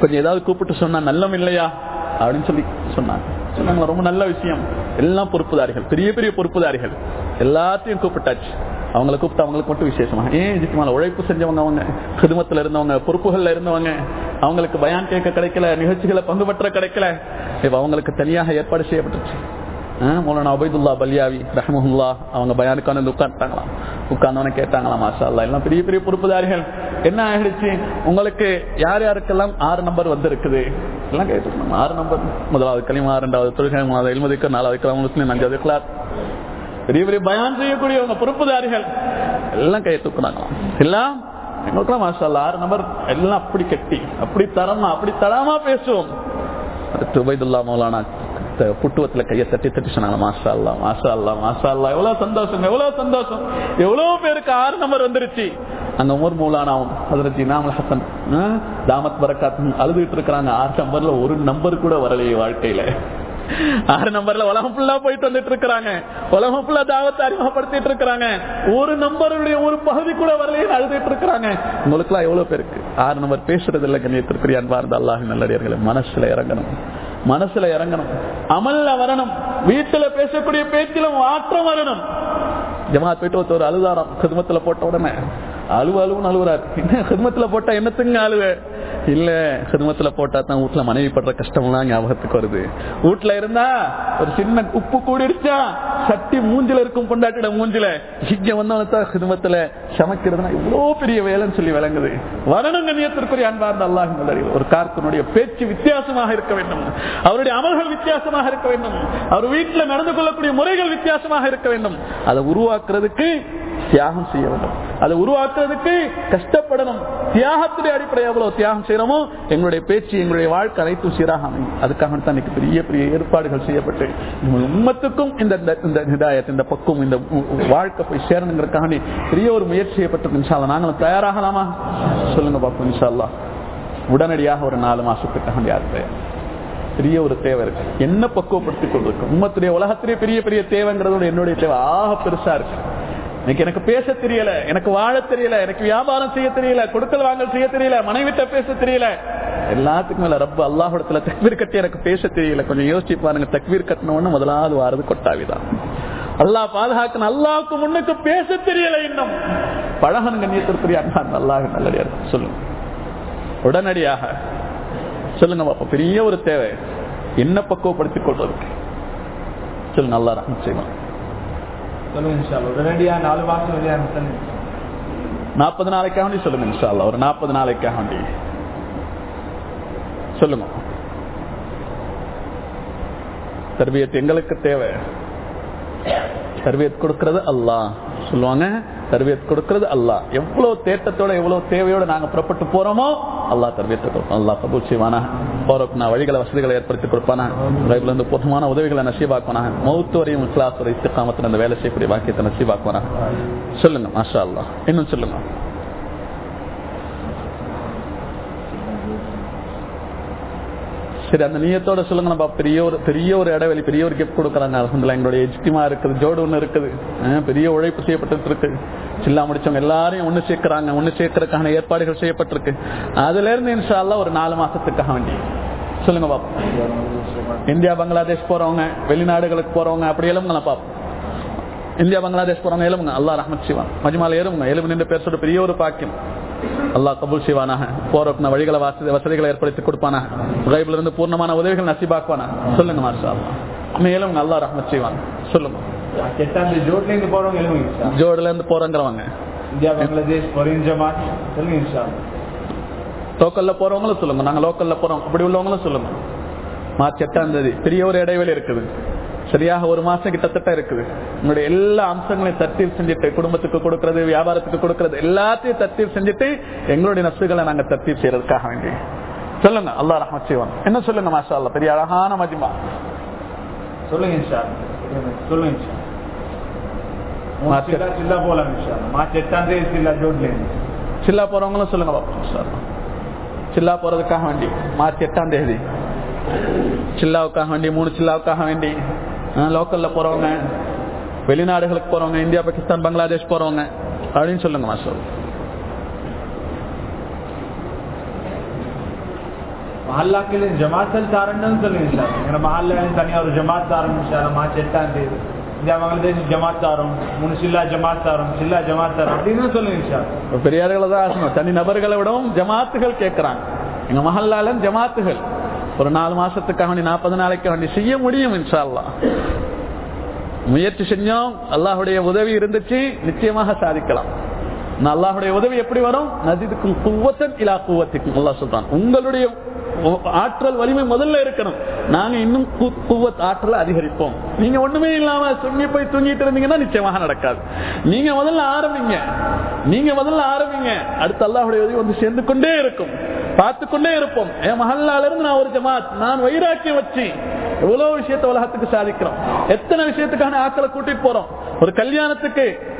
கொஞ்சம் ஏதாவது கூப்பிட்டு சொன்னா நல்லம் இல்லையா? அப்படின்னு சொல்லி சொன்னாங்க. சொன்னாங்க ரொம்ப நல்ல விஷயம். எல்லாம் பொறுப்புதாரிகள் பெரிய பெரிய பொறுப்புதாரிகள். எல்லாத்தையும் கூப்பிட்டாச்சு. அவங்கள கூப்பிட்டு அவங்களுக்கு மட்டும் விசேஷமா? ஏன் இதுக்கு உழைப்பு செஞ்சவங்க அவங்க? குடும்பத்துல இருந்தவங்க பொறுப்புகள்ல இருந்தவங்க. அவங்களுக்கு பயான் கேட்க கிடைக்கல நிகழ்ச்சிகளை பங்கு பெற்ற கிடைக்கல. இப்ப அவங்களுக்கு தனியாக ஏற்பாடு செய்யப்பட்டுச்சு மௌலானா அபைதுல்லா பல்யாவி ரஹமுல்லா அவங்க பயானுக்கான உட்காந்துட்டாங்களாம் உட்கார்ந்தவன கேட்டாங்களாம் மாஷா அல்லா எல்லாம் பெரிய பெரிய பொறுப்புதாரிகள். என்ன ஆயிடுச்சு? உங்களுக்கு யார் யாருக்கெல்லாம் ஆறு நம்பர் வந்திருக்குது? எல்லாம் கேட்டு ஆறு நம்பர் முதலாவது களிமா ரெண்டாவது தொழுகை மூணாவது எழுமதிக்கு நாலாவது கிளாம் முஸ்லீம் அஞ்சாவது கிளாஸ் பெரிய பெரிய பயான் செய்யக்கூடியவங்க பொறுப்புதாரிகள். எல்லாம் கையை தூக்குனாங்களாம் எல்லாம்? எங்களுக்கெல்லாம் மாஷா ஆறு நம்பர் எல்லாம் அப்படி கட்டி அப்படி தரமா அப்படி தரமா பேசுவோம். துபைதுல்லா மௌலானா புட்டுவத்துல கையை தட்டி தட்டி சொன்னாங்க மாஷா அல்லா மாஷா அல்லா மாஷா அல்லா எவ்வளவு சந்தோஷம் எவ்வளவு சந்தோஷம். எவ்வளவு பேருக்கு ஆறு நம்பர் வந்துருச்சு. அந்த ஊர் மூலானாவும் அதிரச்சி நாமல் ஹசன் தாமத் பரக்காத் அழுதுகிட்டு இருக்கிறாங்க. ஆறு நம்பர்ல ஒரு நம்பர் கூட வரலையே வாழ்க்கையில. ஆறு நம்பர்ல உலகம் ஃபுல்லா போயிட்டு வந்துட்டு இருக்கிறாங்க உலகம் ஃபுல்லா தாவத்தை அறிமுகப்படுத்திட்டு இருக்கிறாங்க. ஒரு நம்பருடைய ஒரு பகுதி கூட வரலையே அழுதுட்டு இருக்கிறாங்க. உங்களுக்கு எல்லாம் எவ்வளவு பேருக்கு? ஆறு நம்பர் பேசுறது இல்லை கண்ணியத்திற்குரிய அன்பார்ந்த அல்லாஹ் நல்லடியார்களை மனசுல இறங்கணும். மனசுல இறங்கணும். அமல்ல வரணும். வீட்டுல பேசக்கூடிய பேச்சிலும் மாற்றம் வரணும். ஜமாத் போயிட்டு ஒருத்தர் அழுதாராம் கிருமத்துல போட்ட உடனே. அழுவ அழுவுன்னு அழுவுறாரு. என்ன கிருமத்துல போட்டா என்னத்துங்க அழுவேன் இல்ல சிரமத்துல போட்டா தான் வீட்டுல மனைவி படுற கஷ்டம்லாம் ஞாபகத்துக்கு வருது. வீட்டுல இருந்தா ஒரு சின்ன உப்பு கூடிடுச்சா சட்டி மூஞ்சில இருக்கும் பொண்டாட்டிட மூஞ்சில இங்க வந்தவனத்தான் சிரமத்துல சமைக்கிறதுனா இவ்வளவு பெரிய வேலைன்னு சொல்லி விளங்குது. வரணும் கண்ணியத்திற்குரிய அன்பார்ந்த அல்லாஹ் ஒரு கார்த்தனுடைய பேச்சு வித்தியாசமாக இருக்க வேண்டும். அவருடைய அமல்கள் வித்தியாசமாக இருக்க வேண்டும். அவர் வீட்டுல நடந்து கொள்ளக்கூடிய முறைகள் வித்தியாசமாக இருக்க வேண்டும். அதை உருவாக்குறதுக்கு தியாகம் செய்ய வேண்டும் அதை உருவாக்குறதுக்கு கஷ்டப்படணும். தியாகத்துடைய அடிப்படை எவ்வளவு தியாகம் செய்யறோமோ எங்களுடைய பேச்சு எங்களுடைய வாழ்க்கை அனைத்தும் சீராக அமையும். அதுக்காக தான் பெரிய பெரிய ஏற்பாடுகள் செய்யப்பட்டு உம்மத்துக்கும் இந்த இந்த ஹிதாயத் இந்த பக்கம் இந்த வாழ்க்கை போய் சேரணுங்கிறதுக்காக பெரிய ஒரு முயற்சி செய்யப்பட்டிருக்கு. இன்ஷால்லா நாங்களும் தயாராகலாமா? சொல்லுங்க பார்ப்போம் இன்ஷால்லா உடனடியாக ஒரு நாலு மாசத்துக்காக யார் தயார்? பெரிய ஒரு தேவை இருக்கு. என்ன பக்குவப்படுத்திக் கொண்டிருக்கு உம்மத்துடைய உலகத்திலே பெரிய பெரிய தேவைங்கிறது என்னுடைய தேவை ஆக பெருசா இருக்கு. இன்னைக்கு எனக்கு பேச தெரியல எனக்கு வாழ தெரியல எனக்கு வியாபாரம் செய்ய தெரியல கொடுக்கல் வாங்கல் செய்ய தெரியல மனைவிட்ட பேச தெரியல. எல்லாத்துக்கும் மேல ரப்ப அல்லாஹிடத்துல தக்வீர் கட்டி எனக்கு பேச தெரியல. கொஞ்சம் யோசிச்சு பாருங்க தக்வீர் கட்டணும்னு முதலாவது வாரது கொட்டாவிதான். அல்லாஹ் பாதுகாக்கணும். அல்லாவுக்கு முன்னுக்கு பேச தெரியல இன்னும். பழகன் கண்ணியத்திற்குரிய அண்ணா அல்லாஹ் இருக்கும் சொல்லுங்க. உடனடியாக சொல்லுங்க பாப்பா பெரிய ஒரு தேவை. என்ன பக்குவப்படுத்திக் கொள்வதற்கு சொல்லுங்க அல்லா ரஹ்மத் செய்வான் நாற்பது நாளைக்காக வேண்டி சொல்லுங்க இன்ஷால்லா ஒரு நாற்பது நாளைக்காக வேண்டி சொல்லுங்க. தர்பியத் எங்களுக்கு தேவை. தர்பியத் கொடுக்கிறது அல்லாஹ். சொல்லுவாங்க தர்பியத் கொடுக்கிறது. அல்லா எவ்வளவு தேட்டத்தோட எவ்வளவு தேவையோட நாங்க புறப்பட்டு போறோமோ அல்லாஹ் தர்பியத்தை கொடுப்போம் அல்லா கபூல் செய்வானா? போறக்கு நான் வழிகளை வசதிகளை ஏற்படுத்தி கொடுப்பானா? போதுமான இருந்து பொதுமான உதவிகளை நசீபாக்குவானா? மௌத்து வரையும் கிளாஸ் வரை இஸ்திகாமத்தில் அந்த வேலை செய்யக்கூடிய வாக்கியத்தை நசீபாக்குவானா? சொல்லுங்க மாஷா அல்லாஹ். இன்னும் சொல்லுங்க. சரி அந்த நீயத்தோட சொல்லுங்க. நம்ம பெரிய ஒரு பெரிய ஒரு இடைவெளி பெரிய ஒரு கிஃப்ட் கொடுக்குறாங்க அலமதுல எங்களுடைய எஜ்டிமா இருக்குது. ஜோடு ஒன்று இருக்குது. பெரிய உழைப்பு செய்யப்பட்டு இருக்கு சில்லா முடிச்சவங்க எல்லாரையும் ஒன்று சேர்க்கிறாங்க. ஒன்று சேர்க்கறதுக்கான ஏற்பாடுகள் செய்யப்பட்டிருக்கு. அதுல இருந்து இன்ஷால்லா ஒரு நாலு மாசத்துக்காக வேண்டி. சொல்லுங்க பாப்போம். இந்தியா பங்களாதேஷ் போறவங்க வெளிநாடுகளுக்கு போறவங்க அப்படி எலும்புங்களா பாப்போம். இந்தியா பங்களாதேஷ் போறவங்க எலும்புங்க அல்லா ரஹமத் சிவா மஜ்மால ஏறுங்க. எலும்பு நின்று பேசுற பெரிய ஒரு பாக்கியம். அல்லாஹ் கபூல் செய்வானாக. போறக்கு வழிகளை வசதி வசதிகளை ஏற்படுத்தி கொடுப்பானாக கைபில இருந்து பூர்ணமான உதவிகள் நசிபாக்குவானா? சொல்லுங்க மாஷா மேலும் அல்லா ரஹமத் செய்வான். சொல்லுங்க. ஜோட்ல இருந்து போறவங்க ஜோடுல இருந்து போறங்கிறவங்க. இந்தியா பங்களாதேஷ் கொரியன் ஜமாத் சொல்லுங்க இன்ஷா லோக்கல்ல போறவங்களும் சொல்லுங்க. நாங்க லோக்கல்ல போறோம். அப்படி உள்ளவங்களும் சொல்லுங்க. மார்ச் எட்டாம் தேதி. பெரிய ஒரு இடைவெளி இருக்குது. சரியாக ஒரு மாசம் கிட்டத்தட்ட இருக்குது. உங்களுடைய எல்லா அம்சங்களையும் தத்தீர் செஞ்சுட்டு குடும்பத்துக்கு கொடுக்கறது வியாபாரத்துக்கு கொடுக்கறது எல்லாத்தையும் தத்தீர் செஞ்சுட்டு எங்களுடைய நசுகளை நாங்க தத்தீர் செய்யறதுக்காக வேண்டி. சொல்லுங்க அல்லா ரஹமத் செய்வான். என்ன சொல்லுங்க மாஷா அல்லா பெரிய அழகான மதிமா சொல்லுங்க சொல்லுங்க சில்லா போலாம் மார்ச் எட்டாம் தேதி சில்லா போறவங்களும் சொல்லுங்க சில்லா போறதுக்காக வேண்டி மார்ச் எட்டாம் தேதி. சில்லாவுக்காக வேண்டி மூணு சில்லாவுக்காக வேண்டி. லோக்கல்ல போறவங்க வெளிநாடுகளுக்கு போறவங்க இந்தியா பாகிஸ்தான் பங்களாதேஷ் போறவங்க அப்படின்னு சொல்லுங்க மாஸ்டர். மஹல்லாக்கள் ஜமாத்தல் தாரன்னு சொல்லுங்க எங்க மஹல்ல தனியா ஒரு ஜமாத் ஆரம்பிச்சாரு மார்ச் எட்டாம் தேதி. இந்தியா பங்களாதேஷ் ஜமாத் தாரோம் மூணு சில்லா ஜமாத் தாரோம் சில்லா ஜமாத் தாரோம் அப்படின்னு சொல்லுங்க பெரியார்களை தான் தனி நபர்களை விடவும் ஜமாத்துகள் கேட்கிறாங்க எங்க மஹல்லால ஜமாத்துகள். ஒரு நாலு மாசத்துக்காக வேண்டி நாற்பது நாளைக்கு வேண்டி செய்ய முடியும் இன்ஷால்லா முயற்சி செஞ்சோம் அல்லாஹுடைய உதவி இருந்துச்சு நிச்சயமாக சாதிக்கலாம். அல்லாஹுடைய உதவி எப்படி வரும்? நதிக்கும் குவத்தன் இலா குவத்திக்கும் அல்லா சொல்றான் உங்களுடைய ஆற்றல் வலிமை முதல்ல இருக்கணும். நாங்க இன்னும் குவத் ஆற்றலை அதிகரிப்போம். நீங்க ஒண்ணுமே இல்லாம சுண்ணி போய் தூங்கிட்டு இருந்தீங்கன்னா நிச்சயமாக நடக்காது. நீங்க முதல்ல ஆரம்பிங்க. நீங்க முதல்ல ஆரம்பிங்க. அடுத்து அல்லாஹுடைய உதவி வந்து சேர்ந்து கொண்டே இருக்கும். பார்த்து கொண்டே இருப்போம். என் மகல்லால இருந்து நான் ஒரு ஜமாத் நான் வைராக்கியம் வச்சு எவ்வளவு விஷயத்த உலகத்துக்கு சாதிக்கிறோம். எத்தனை விஷயத்துக்கான ஆக்களை கூட்டிட்டு போறோம்? ஒரு கல்யாணத்துக்கு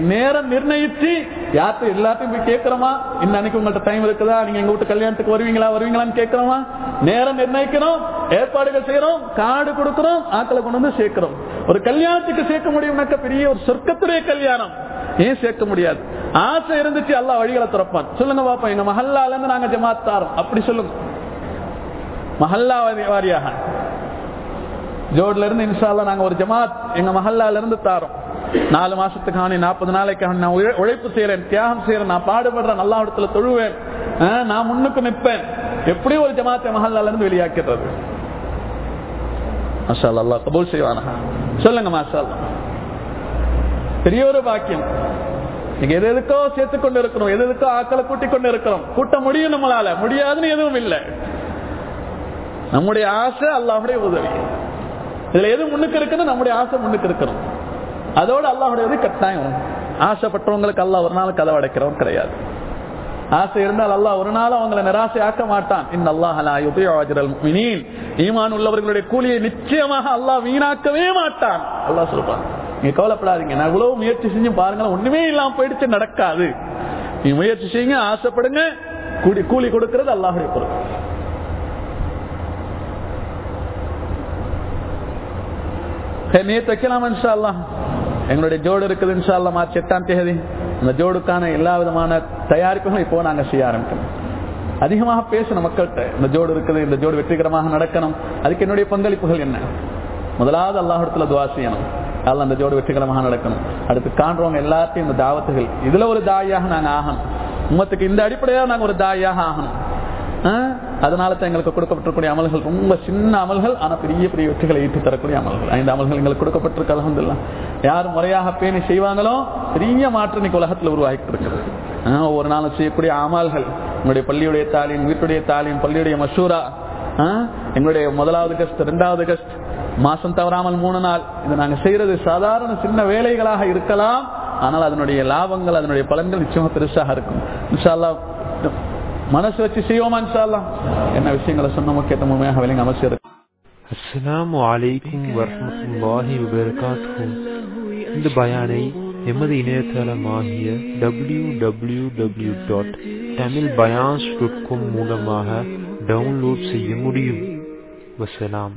நேரம் நிர்ணயிச்சு யார்கிட்ட எல்லாத்தையும் போய் கேட்கிறோமா? இன்ன அன்னைக்கு உங்கள்ட்ட டைம் இருக்குதா? நீங்க எங்க வீட்டு கல்யாணத்துக்கு வருவீங்களா? வருவீங்களான்னு கேட்கிறோமா? நேரம் நிர்ணயிக்கிறோம் ஏற்பாடுகள் செய்யறோம் காடு கொடுக்கிறோம் ஆக்களை கொண்டு வந்து சேர்க்கிறோம். ஒரு கல்யாணத்துக்கு சேர்க்க முடியும்னாக்க பெரிய ஒரு சொர்க்கத்துடைய கல்யாணம். ஏன் சேர்க்க முடியாது? ஆசை இருந்துச்சு அல்லாஹ் வழிகளை திறப்பான். சொல்லுங்க பாப்பா எங்க மஹல்லால இருந்து நாங்க ஜமாத் தாரோம். அப்படி சொல்லுங்க. மஹல்லா வாரியாக. ஜோட்ல இருந்து இன்ஷால்லா நாங்க ஒரு ஜமாத் எங்க மஹல்லால இருந்து தாரோம். நாலு மாசத்துக்கான நாற்பது நாளைக்காக நான் உழைப்பு செய்யறேன் தியாகம் செய்யறேன் நான் பாடுபடுறேன் நல்லா இடத்துல தொழுவேன் நான் முன்னுக்கு நிற்பேன். எப்படி ஒரு ஜமாத்தை மஹல்லால இருந்து வெளியாக்கிறது மாஷா அல்லாஹ் கபூல் செய்வானா? சொல்லுங்க மாஷா பெரிய ஒரு பாக்கியம். நீங்க எது எதுக்கோ சேர்த்து கொண்டு இருக்கிறோம் எது எதுக்கோ ஆக்களை கூட்டிக் கொண்டு இருக்கிறோம் கூட்ட முடியும் நம்மளால முடியாதுன்னு எதுவும் இல்லை. நம்முடைய ஆசை அல்லாவுடைய உதவி. இதுல எது முன்னுக்கு இருக்குன்னு நம்முடைய ஆசை முன்னுக்கு இருக்கணும். அதோட அல்லாஹுடைய உதவி கட்டாயம். ஆசைப்பட்டவங்களுக்கு அல்லாஹ் ஒரு நாள் கதவு அடைக்கிறவன் கிடையாது. ஆசை இருந்தால் அல்லாஹ் ஒரு நாள் அவங்களை நிராசை ஆக்க மாட்டான். இந்த அல்லாஹ் ஈமான் உள்ளவர்களுடைய கூலியை நிச்சயமாக அல்லாஹ் வீணாக்கவே மாட்டான். அல்லாஹ் சொல்றான் நீங்க கவலைப்படாதீங்க. நான் இவ்வளவு முயற்சி செஞ்சு பாருங்களேன். ஒண்ணுமே இல்லாம போயிடுச்சு. நடக்காது. நீங்க முயற்சி செய்யுங்க. ஆசைப்படுங்க. கூலி கூலி கொடுக்கிறது அல்லாஹுடைய பொறுப்பு. சரி, நேத்து வைக்கலாம் இன்ஷா அல்லாஹ்? எங்களுடைய ஜோடு இருக்குது இன்ஷா மார்ச் எட்டாம் தேதி. அந்த ஜோடுக்கான எல்லா விதமான தயாரிப்புகளும் இப்போ நாங்க செய்ய ஆரம்பிக்கணும் அதிகமாக பேசணும் மக்கள்கிட்ட இந்த ஜோடு இருக்குது இந்த ஜோடு வெற்றிகரமாக நடக்கணும். அதுக்கு என்னுடைய பங்களிப்புகள் என்ன? முதலாவது அல்லாஹிடத்துல துவா செய்யணும். அல்ல அந்த ஜோடு வெற்றிகரமாக நடக்கணும். அடுத்து காண்றவங்க எல்லாத்தையும் இந்த தாவத்துகள். இதுல ஒரு தாயாக நாங்க ஆகணும். உமத்துக்கு இந்த அடிப்படையாக நாங்க ஒரு தாயாக ஆகணும். அதனால தான் எங்களுக்கு கொடுக்கப்பட்டிருக்கூடிய அமல்கள் ரொம்ப சின்ன அமல்கள் ஆனா பெரிய பெரிய வெற்றிகளை ஈட்டி தரக்கூடிய அமல்கள். ஐந்து அமல்கள் எங்களுக்கு கொடுக்கப்பட்டிருக்க அலமதுல்லா யார் முறையாக பேணி செய்வாங்களோ பெரிய மாற்றம் இன்னைக்கு உலகத்துல உருவாகிட்டு இருக்கிறது ஒவ்வொரு நாளும் செய்யக்கூடிய அமல்கள். உங்களுடைய பள்ளியுடைய தாலின் வீட்டுடைய தாலின் பள்ளியுடைய மசூரா எங்களுடைய முதலாவது கஸ்ட் இரண்டாவது கஸ்ட் மாசம் தவறாமல் மூணு நாள். இதை நாங்க செய்யறது சாதாரண சின்ன வேலைகளாக இருக்கலாம் ஆனால் அதனுடைய லாபங்கள் அதனுடைய பலன்கள் நிச்சயமா பெருசாக இருக்கும். இன்ஷால்லா மனசு வச்சு செய்வோமா இன்ஷா என்ன விஷயங்களை சொன்னமோ கேட்ட முழுமையாக விளங்க அமைச்சர் அஸ்ஸலாமு அலைக்கும் வரஹ்மத்துல்லாஹி வபரகாத்துஹு. இந்த பயானை எமது இணையதளமாகிய W W W dot Tamil பயான்ஸ் dot com மூலமாக டவுன்லோட் செய்ய முடியும். வசலாம்.